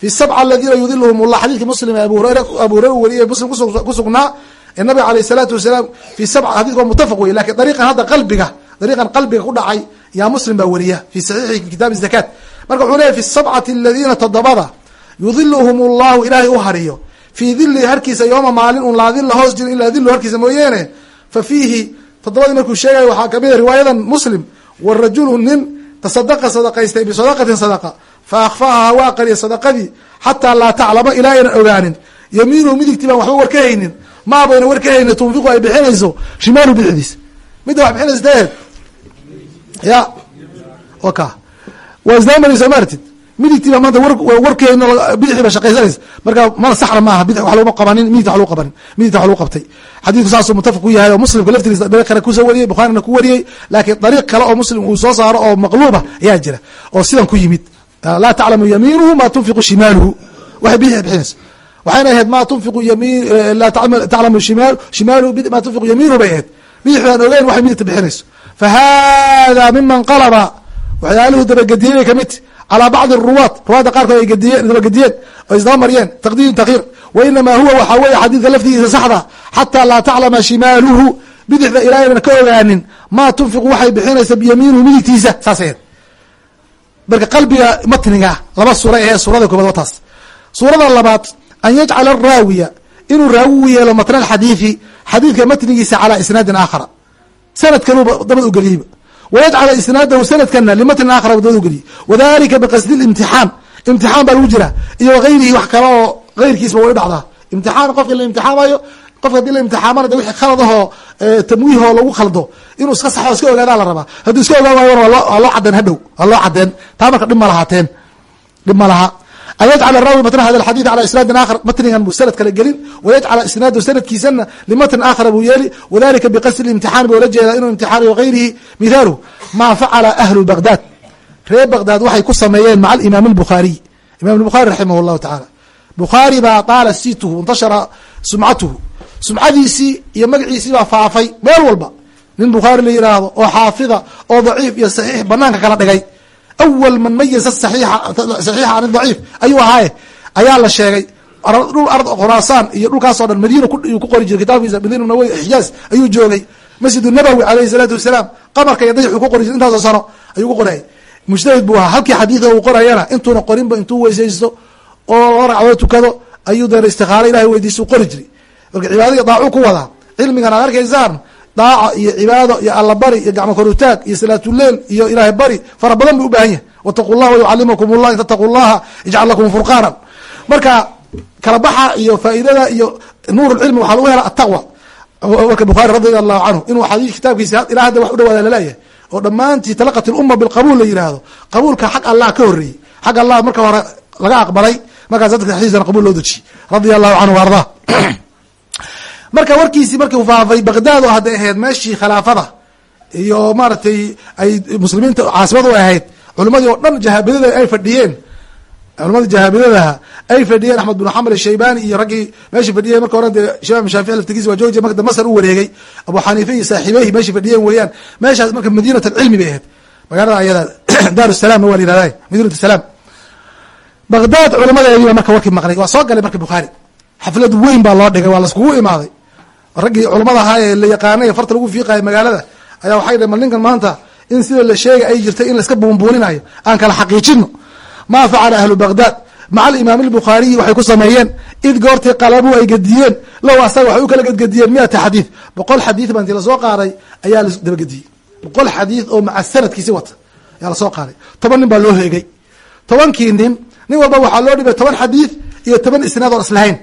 fi sabca aladiina yudiluhum llah xadidki muslim hurayra abu hurayra weriye muslim kusugnaa ee nabiga alayh salaatu wasalaam fi sabca xadidka waa mutafaq wey laakiin dariiqan hadda qalbiga dariiqan qalbiga ku dhacay yaa muslim baa weriya fi saxiixi kitaab zakaat. Marka wuxuu leyahy fi sabcati aladiina todobada yudiluhum llahu ilaahay u hariyo. Fii dili harkiisa yooma maalin un laa dila hoos jiro ilaa dilu harkiisa mooyeene fa fiihi todobadii markuu sheegayo waxaa ka mid a riwaayadan muslim wa rajulu nin tasadaqa sadaqaystay bisadaqatin sadaqa fa akhfaaha waa qariya sadaqadii xataa laa taclama ilaa aynan ogaanin. Yamiinuhu midigtii baan waxba war ka haynin maabayna war ka haynin tunfiqu ay bixinayso shimaalu bidixdiis midda wax bixinaysa ya. Waka waa isdaamaraysa maartid. Midigtiiba maanta warkeena bidixdiiba shaqaysanaysa. Marka mana saxna maaha bidix wax laguma qabanin midigta wax lagu qabanin midigta wax lagu qabtay. Xadiidku saasuu mutafaq ku yahay oo muslimka laftigiisa dariiq kale ku soo wariyey bukhaarina ku wariyey laakiin dariiq kale oo muslim uu soo saaro oo maqluuba ayaa jira oo sidan ku yimid. Laa taclamu yamiinuhu ma tunfiqu shimaaluhu. Waxay bidix bixinaysa. Waxayna ahayd ma tunfiqu yamiin laa taclamu shimaal shimaaluhu ma tunfiqu yamiinuhu bay ahayd. Bidixdaan ogeyn waxay midigta bixinayso fa hada miman qalaba waxyaaluhu dabagediyey ka mid calى bacdi ruwaat ruwaadda qaarkood ay gediyeen dabagediyeen oo isdaba mariyeen taqdiim takhiir wa huwa waxaa weeye xadiidka laftigiisa saxda xataa laa taclama shimaaluhu bidixda ilaa aynan ka ogaanin maa tunfiqu waxay bixinaysa biyamiinuhu midigtiisa saas aheed marka qalbiga matniga laba suura ahee suurada koobaad waa taas suurada labaad an yajcala araawiya inuu raawi u yeelo matna alxadiidi xadiidka matnigiisa calaa isnaadin aakhara sanad kaluba dabad u geliyeyba wayajcala isnaadahu sanadkana limatnin aakhara dabad u geliyey wadalika biqasdi limtixaan imtixaan baa lagu jira iyo wagayrihi wax kale oo gayrkiisba way dhacdaa imtixaan qofka la imtixaamayo qofka haddii la imtixaamana de wixii khaladahoo tamwiihoo lagu khaldo inuu iska saxo iska ogaadaa la rabaa hadduu iska ogaan waayo waa loo cadeen hadhow waa loo cadeen taa marka dhib ma lahaateen dhib ma laha an yajcala raawi matna hada alxadid cala isnaadin aakhar matnigan buu sanad kale gelin wayajcala isnaadu sanadkiisana limatn aakhara buu yeeli wadalika biqasdi imtixaan buu la jeedaa inuu imtixaanayo gayrihi mithaaluhu maa facala ahlu baghdad reer baghdad waxay ku sameeyeen maca alimaam albukhaariy imam bukhari raximah llahu tacaala bukhaari baa taala situhu intashara sumcatuhu sumcadiisii iyo magaciisii baa faafay meel walba nin bukhaari la yiraahdo oo xaafida oo daciif iyo saxiix banaanka kala dhigay awal man mayaza saxiixa an daciif ayuu ahaaye ayaa la sheegay dhul ard khuraasaan iyo dhulkaasoo dhan madiina ku qori jiray kitaabkiisa madiina nawawi xijaaz ayuu joogay masjid nabowi alayhi salaatu wasalaam qamarka iyo dayxu ku qori jiray intaasoo sano ayuu ku qorayay mujtahid buu ahaa halkii xadiida uu qorayana intuuna qorinba intuu weysaysto oo ragcadoo tukado ayuu deena istikaaro ilahay weydiista u qori jiray marka cibaadadii daacuu ku wadaa cilmigan aad arkaysaan daaca iyo cibaado iyo allabari iyo gacmo korutaag iyo salaatuleel iyo ilaahay bari fara badan buu u baahan yahay. Wataqu llah wayucalimakum llah in tattaqu llaha yajcal lakum furqaanan. Marka kala baxa iyo faa'iidada iyo nuur lcilmi waxaa lagu hela ataqwa marka bukhaari radi allahu canhu inuu xadiis kitaabkiisa ilaa hadda wax u dhawaada la leeyahay oo dhammaantii talaqat ilumma bilqabuul la yihahdo qabuulka xag allah ka horreeyey. Xag allah marka hore laga aqbalay. Markaas dadka xadiisana qabuul loo dejiyey. Radia allahu canhu ardaa marka warkiisii markii u faafay bagdaad oo hadday ahayd meeshii khilaafada iyo maaragtay ay muslimiinta caasimadu ahayd culimadii oo dhan jahaabidada ay fadhiyeen. Culimadii jahaabidadaha ay fadhiyeen. Axmed bin xambal shaybani iyo raggii meeshii fadhiyeen. Marka hore dee imaam shaafici laftigiisa waa joojiya marka masar u wareegay. Abu xaniifa iyo saaxiibeyhi meeshii fadhiyeen weeyaan. Meeshaas marka madiinat alcilmi bay ahayd. Magaalada ayada *clears throat* daar salamna waa la madiinat salaam. Bagdaad culamadeediiba marka warkii maqlay waa soo galay marka bukhaari xaflad weyn baa loo dhigay waa laiskugu imaaday raggii culamada ahaa ee la yaqaanay farta lagu fiiqayo magaalada ayaa waxay dhh mal ninkan maanta in sida la sheegay ay jirtay in laiska buunbuuninayo aan kala xaqiijino maa facala ahlu baghdad? Maca alimaam albukhaariyi waxay ku sameeyeen id goortii qalabuu ay gediyeen low asaga waxay u kala gedgediyeen miata xadiid. Boqol xadiid baa intii la soo qaaday ayaa la dabagediyey boqol xadiid oo maca sanadkiisi wata ayaa la soo qaaday. Toban nin baa loo heegay. Tobankii nin nin walba waxaa loo dhibay toban xadiid iyo toban isnaad oon islahayn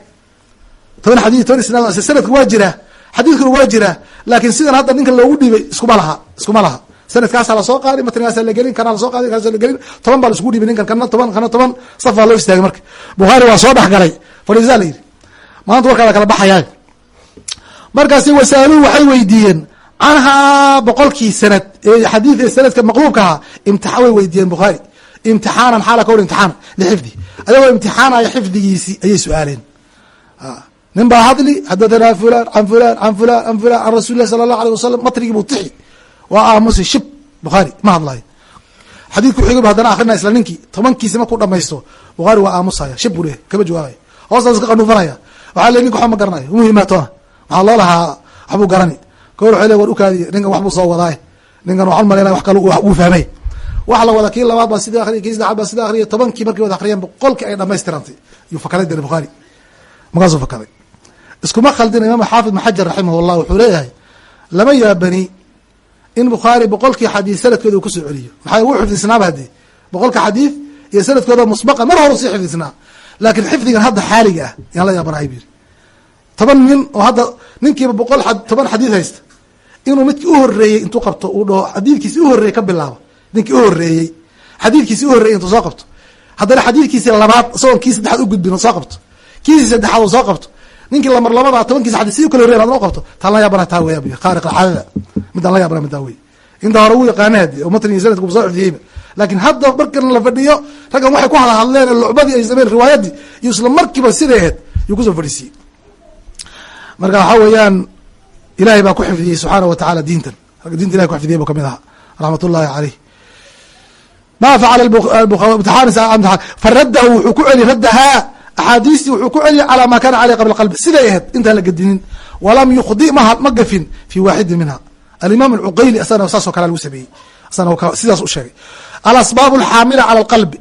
toban xadii toban isnaad sanadka waa jiraa xadiidkuna waa jiraa laakiin sidan hadda ninkan loogu dhiibay iskuma laha iskuma laha. Sanadkaasaa la soo qaadi matnigaasaa la gelin kanaa la soo qaadi kaasa la gelin. Toban baa laisugu dhiibay ninkan kana toban kana toban saf baa loo istaagay marka. Bukhaari waa soo dhex galay fadhiisaa la yidhi. Maanta warkaada kala baxayaa. Markaasi wasaaluhu waxay weydiiyeen canhaa boqolkii sanad ee xadiid ee sanadka maqluubka ahaa imtia way weydiiyeen bukhaari imtixaanan xaala hor imtixaan lixifdi. Ayagoo imtixaanaya xifdigiisii ayay su'aaleen nin baa hadli xadathana fulan an fulan an fulan an fulan an rasuli lah sala allah alيh wasalam matrigii buu tixi. Waa aamusi shib bukhaari ma hadlayo xadiidku xigib haddana akrina isla ninkii tobankiisi markuu dhamaysto. Bukhaari waa aamusaya shib buu leeyahy kama jawaabaya hoostaas ka qanuufanaya. Waxaa le ninka waxba ma garanayo muhimaatona waxaa loo lahaa waxbuu garani. Koor waxay le war ukaadiye ninkan waxbuu soo wadaay. Ninkan waxaan malaynaya wax kale uu fahmay. Waxa la wada kii labaad baa sida akriya kii saddexaad baa sida akriya tobankii markay wada akriyeen boqolkii ay dhamaystirantay yuu fakaday dare bukhaari markaasuu fakaday iskuma khaldina imaam xaafid ibn xajar raximah llah wuxuu leeyahay lama yaabani in bukhaari boqolkii xadiid sanadkooda uu ku soo celiyo. Maxaa wuu xifdisnaaba haddii? Boqolka xadiid iyo sanadkooda musbaqa mar hore sii xifdisnaa. Laakiin xifdigan hadda xaaliga ah yaan la yaabanahay bu yiri toban nin oo hadda ninkiiba boqol toban xadiid haysta inuu midkii u horeeyey intuu qabto uu dhaho xadiidkiisi u horreeyey ka bilaabo ninkii u horeeyey xadiidkiisi u horreeyey intuu soo qabto. Haddana xadiidkiisi labaad isagoon kii saddexaad u gudbin soo qabto. Kiisi saddexaad uu soo qabto ninkii lamar labada tobankiisa xadis si u kala adna u qabto taan la yaabana taa weya khaariq alcaadada midaan la yaabana middaa wey inta hore uu yaqaana hadi oo matniga sanadku soo xifdiyeyba. Laakiin hadda markan la fadhiyo raggan waxay ku hada hadleen lucbadii ay sameen riwaayadii iyo isla markiiba siday ahayd yuu ku soo fadhiisiyey. Marka waxaa weeyaan ilahay baa ku xifdiyey subxaana wa tacala diintan. Dinta ilahay ku xifdiyey buu ka mid ahaa raxmat caleyh ma facala faradahu wuxuu ku celi raddahaa axaadiistii wuxuu ku celiyay calaa maa kana caleyh qabla qalbi siday ahayd intaan la gedinin walam yukhdi ma ma gafin fi waaxidin minha alimaam alcuqayli asagana saasoo kale lagu sameeyey asagana sidaas u sheegay alasbaab alxaamila cala alqalbi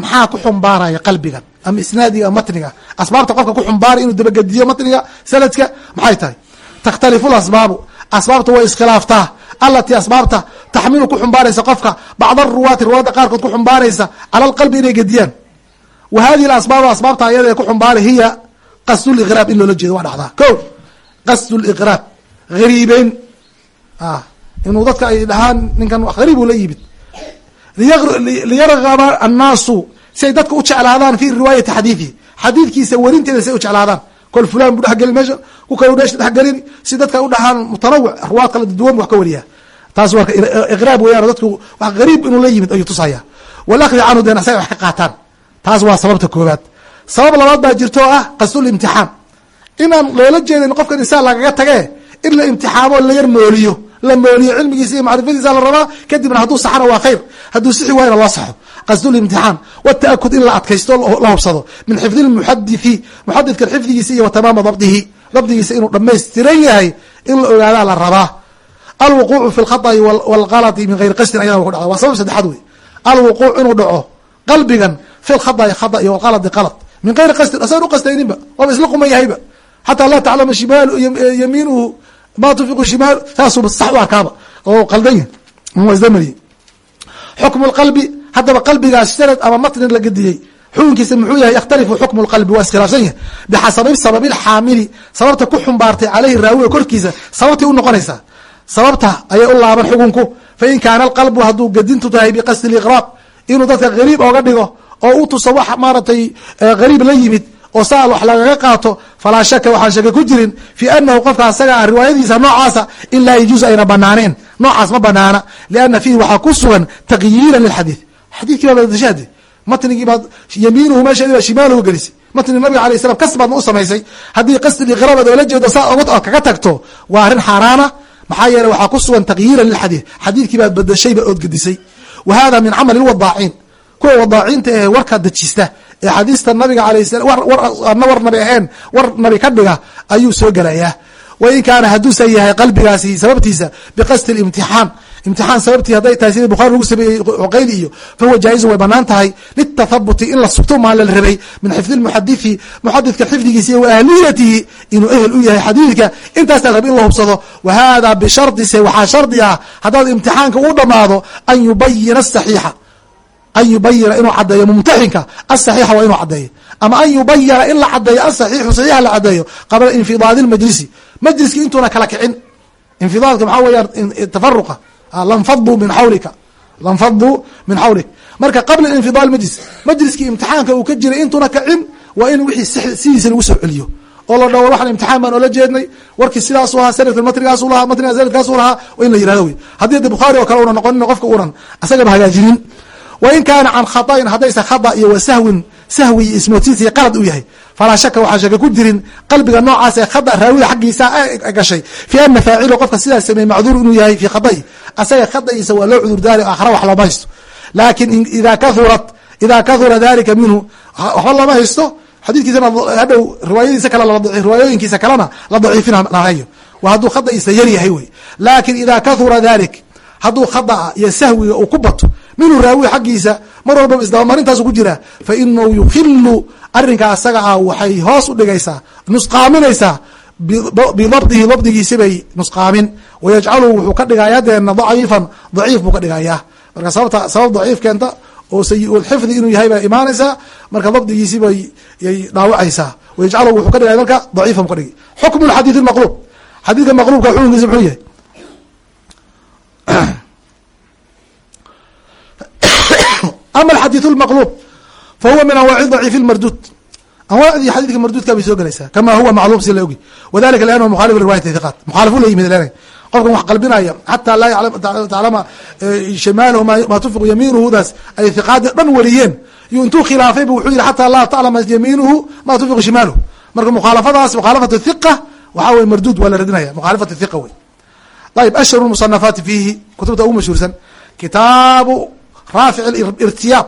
maxaa ku xumbaaraya qalbigan ama isnaadiga ama matniga asbaabta qofka ku xumbaari inuu dabagediyo matniga sanadka maxay tahay takhtalifu lasbaabu asbaabta way iskhilaaftaa alatii asbaabta taxmilu ku xumbaaraysa qofka bacd aruwaati ruwaadda qaarkood ku xumbaaraysa cala alqalbi inay gediyaan wa hadihi asbaab asbaabta ayada ee ku xumbaara hiya qasd liqraab in loola jeedo waa dhacdaa. Ko qasd liqraab hariibeyn inuu dadka ay dhahaan ninkan hariib uu la yimid. Liyargaba annaasu si ay dadka u fi riwaayati xadiidihi xadiidkiisa werinteeda si ay u jeclaadaan. Kol fulan bu dhexgeli meesha ku kale dhexgelin si dadka u dhahaan mutanawic ruwaad kala duwan wax ka wariya. Taas waa iqraab weyaan dadku wax gariib inuu la yimid ayuu tusaya walakdi canhu deen asaga wax ka qaataan taas waa sababta koobaad sabab labaad baa jirto oo ah qasdulimtixaan inaan loola jeedan qofkan insaan lagaga tage in la imtixaamo laga mooliyo la mooliyo cilmigiisa iyo macrifadiisa la rabaa kadibna hadduu saxana waa khayr hadduu sixi waayna loo saxo. Qasdulimtixaan watakud in la adkaysto la hubsado. Min xifdi lmuxadithi muxadidkan xifdigiisa iyo watamaama dabdihi dabdigiisa inuu dhamaystiran yahay in la ogaadaa la rabaa. Alwuquucu fi lkhaطi walgalati min hayri qasdin ayada wa ku dhacda waa sabab saddexaad wey alwuquuc inuu dhaco qalbigan fi lkhaطأi khata iyo wlgaladi qalad min gayri qasdin asagan u qastayninba waaba isla quman yahayba xataa laa taclama shimaal yamiinuhu ma tunfiqu shimaal saasuba sax u arkaaba oo qaldan yahy waa isdamariye xukmu lqalbi haddaba qalbigaas sanad ama matnin la gediyey xukunkiisa muxuu yahay yakhtalifu xukmu lqalbi waa iskhilaafsan yahay bixasabi sababi lxaamili sababta ku xumbaartay caleyhi raawiga korkiisa sababtay u noqonaysaa sababta ayay u laaban xukunku fain kaana alqalbu hadduu gedintu tahay biqasdi liqraab inuu dadka gariib ooga dhigo oo u tuso wax maaratay gariib la yimid oo saa wax lagaga qaato falaa shaka waxaan shaka ku jirin fi anahu qofka asaga ah riwaayadiisa noocaasa in laa yajuusu ayna banaaneen noocaas ma banaana liana fiihi waxaa ku sugan takyiiran lilxadiid xadiidkii baa badashahde matnigii baad yamiinuhu meesheedi baa shimaaluhu gelisay. Matnigi nabiga alay slam kas baadna u samaysay. Haddii qasdi liqraabad oola jeedo saa oga kaga tagto waa arrin xaaraana. Maxaa yeeley waxaa ku sugan takyiiran lilxadiid xadiidkii baad badashayba ood gedisay wa hada min camali lwadaaciin kuwa wadaaciinta ee warka dejista ee xadiista nabiga alayh salam ana war nabi ahayn war nabi ka dhiga ayuu soo gelayaa. Wain kaana hadduusan yahay qalbigaasi sababtiisa biqasdi imtixaan imtixaan sababtii hadday tahay sida bukhari lagu sameeyey cuqayli iyo fahuwa jaaizun way bannaan tahay. Litathabuti in la sugto maa la rabay min xifdi muxadithi muxadidka xifdigiisa iyo waahliyatihi inuu ehel u yahay xadiidka. Intaas la rabay in la hubsado wa hada bishardise waxaa shardi ah haddaad imtixaanka u dhamaado an yubayina asaxiixa an yubayina inuu cadeeyo mumtaxinka asaxiixa waa inuu cadeeyo ama an yubayana in la cadeeyo asaxiixu saxiixa la cadeeyo qabla infidaadi lmajlisi majliski intuuna kala kicin. Infidaadka maxaa weeyaan tafaruqa lanfaduu min xawlika lanfaduu min xawlik marka qabla infidaal majlis majliskii imtixaanka uu ka jiray intuuna kacin waa in wixii sidiisa lagu soo celiyo. Oo la dhawo waxaan imtixaan baan oola jeednay warkii sidaasu ahaa sanadka matrigaasu lahaa matriga sanadkaasu lahaa in la yiraahdo wey haddii de bukhaari oo kale una noqonin qofka unan asagaba hagaajinin wain kaana can khaطain haddaysa khada iyo wa sahwin sahwi iyo ismoodsiis iyo qalad u yahay falaa shaka waxaan shaka ku jirin qalbiga noocaas ee khada raawida xaggiisa gashay. Fi ana faacilo qofka sidaas sameeye macduur inuu yahay fi khada'i asaga khada'iisa waa loo cudurdaari aakhra wax looma haysto. Laakin ida kaurat ida kahura dalika minhu waxba looma haysto. Xadiidkiisana hadhow riwaayadiisa kale riwaayooyinkiisa kalena la daciifinahayo waa hadduu khada'iisa yar yahay wey. Laakin ida kahura dalik hadduu khada'a iyo sahwiga uu ku bato minhu raawi xaggiisa mar walba isdabamarintaas ku jira. Fa inahu yukhilu arinka asaga ah waxay hoos u dhigaysaa nusqaaminaysaa bidabdihi dabdigiisi bay nusqaamin. Wayajcaluhu wuxuu ka dhigaya deena daciifan daciif buu ka dhigayaa. Marka sababta sabab daciif keenta oo sayi-ulxifdi inuu yahay bay imaanaysaa marka dabdigiisi yay dhaawacaysaa. Wayajcaluhu wuxuu ka dhigaya marka daciifan bu ka dhigi xukmu xadiid maqluub. Xadiidka maqluubka xukunkiisa muxuu yahay *coughs* ama alxadiidu lmaqluub fa min anwaaci daciifi lmarduud anwaacdii xadiidka marduudka bay soo gelaysaa kama huwa macluum si la ogi. Wadalika liannahu mukhalifu liriwayati hiqaat mukhalifu la yimid leanay qofkan wax qalbinaya xataa laa taclama e, shimaalahu maa tunfiqu yamiinuhudaas ay hiqaadii dhan wariyeen. Yuu intuu khilaafayba wuxuu yihi xataa laa taclama yamiinuhu maa tunfiqu shimaaluhu. Marka mukhaalafadaas mukhaalafat hiqa waxaa weye marduud waa la radinaya. Mukhaalafat hiqa wey ayb ashhur musanafaati fiihi kutubta ugu mashhuursan kitaabu raafic irtiyaab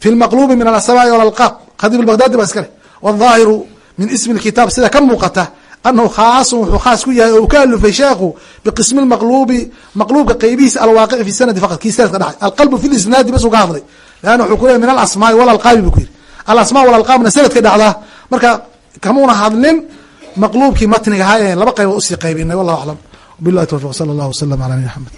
fi lmaqlubi min alasmaai walalqaab khadib baghdadi baa iskale wadaahiru min ismi lkitaab sida ka muuqata anahu khaasun wuxuu khaas ku yahay oo uu ka alufay sheekhu biqismi lmaqlubi maqluubka qeybihiisa alwaaqici fi sanadi faqad kii sanadka dhaxay alqalbu fi lisnaadi bas uu ka hadlay leanna wuxuu ku leeyahy min alasmaai walalqaabi buu ku yidhi alasmaa walalqaabna sanadkay dhacdaa marka kamuuna hadlin maqluubkii matniga ahaa ee laba qaybood u sii qaybinay wallahu aclam wabillahi tawfiq sala allahu wasalam ala nabina axmed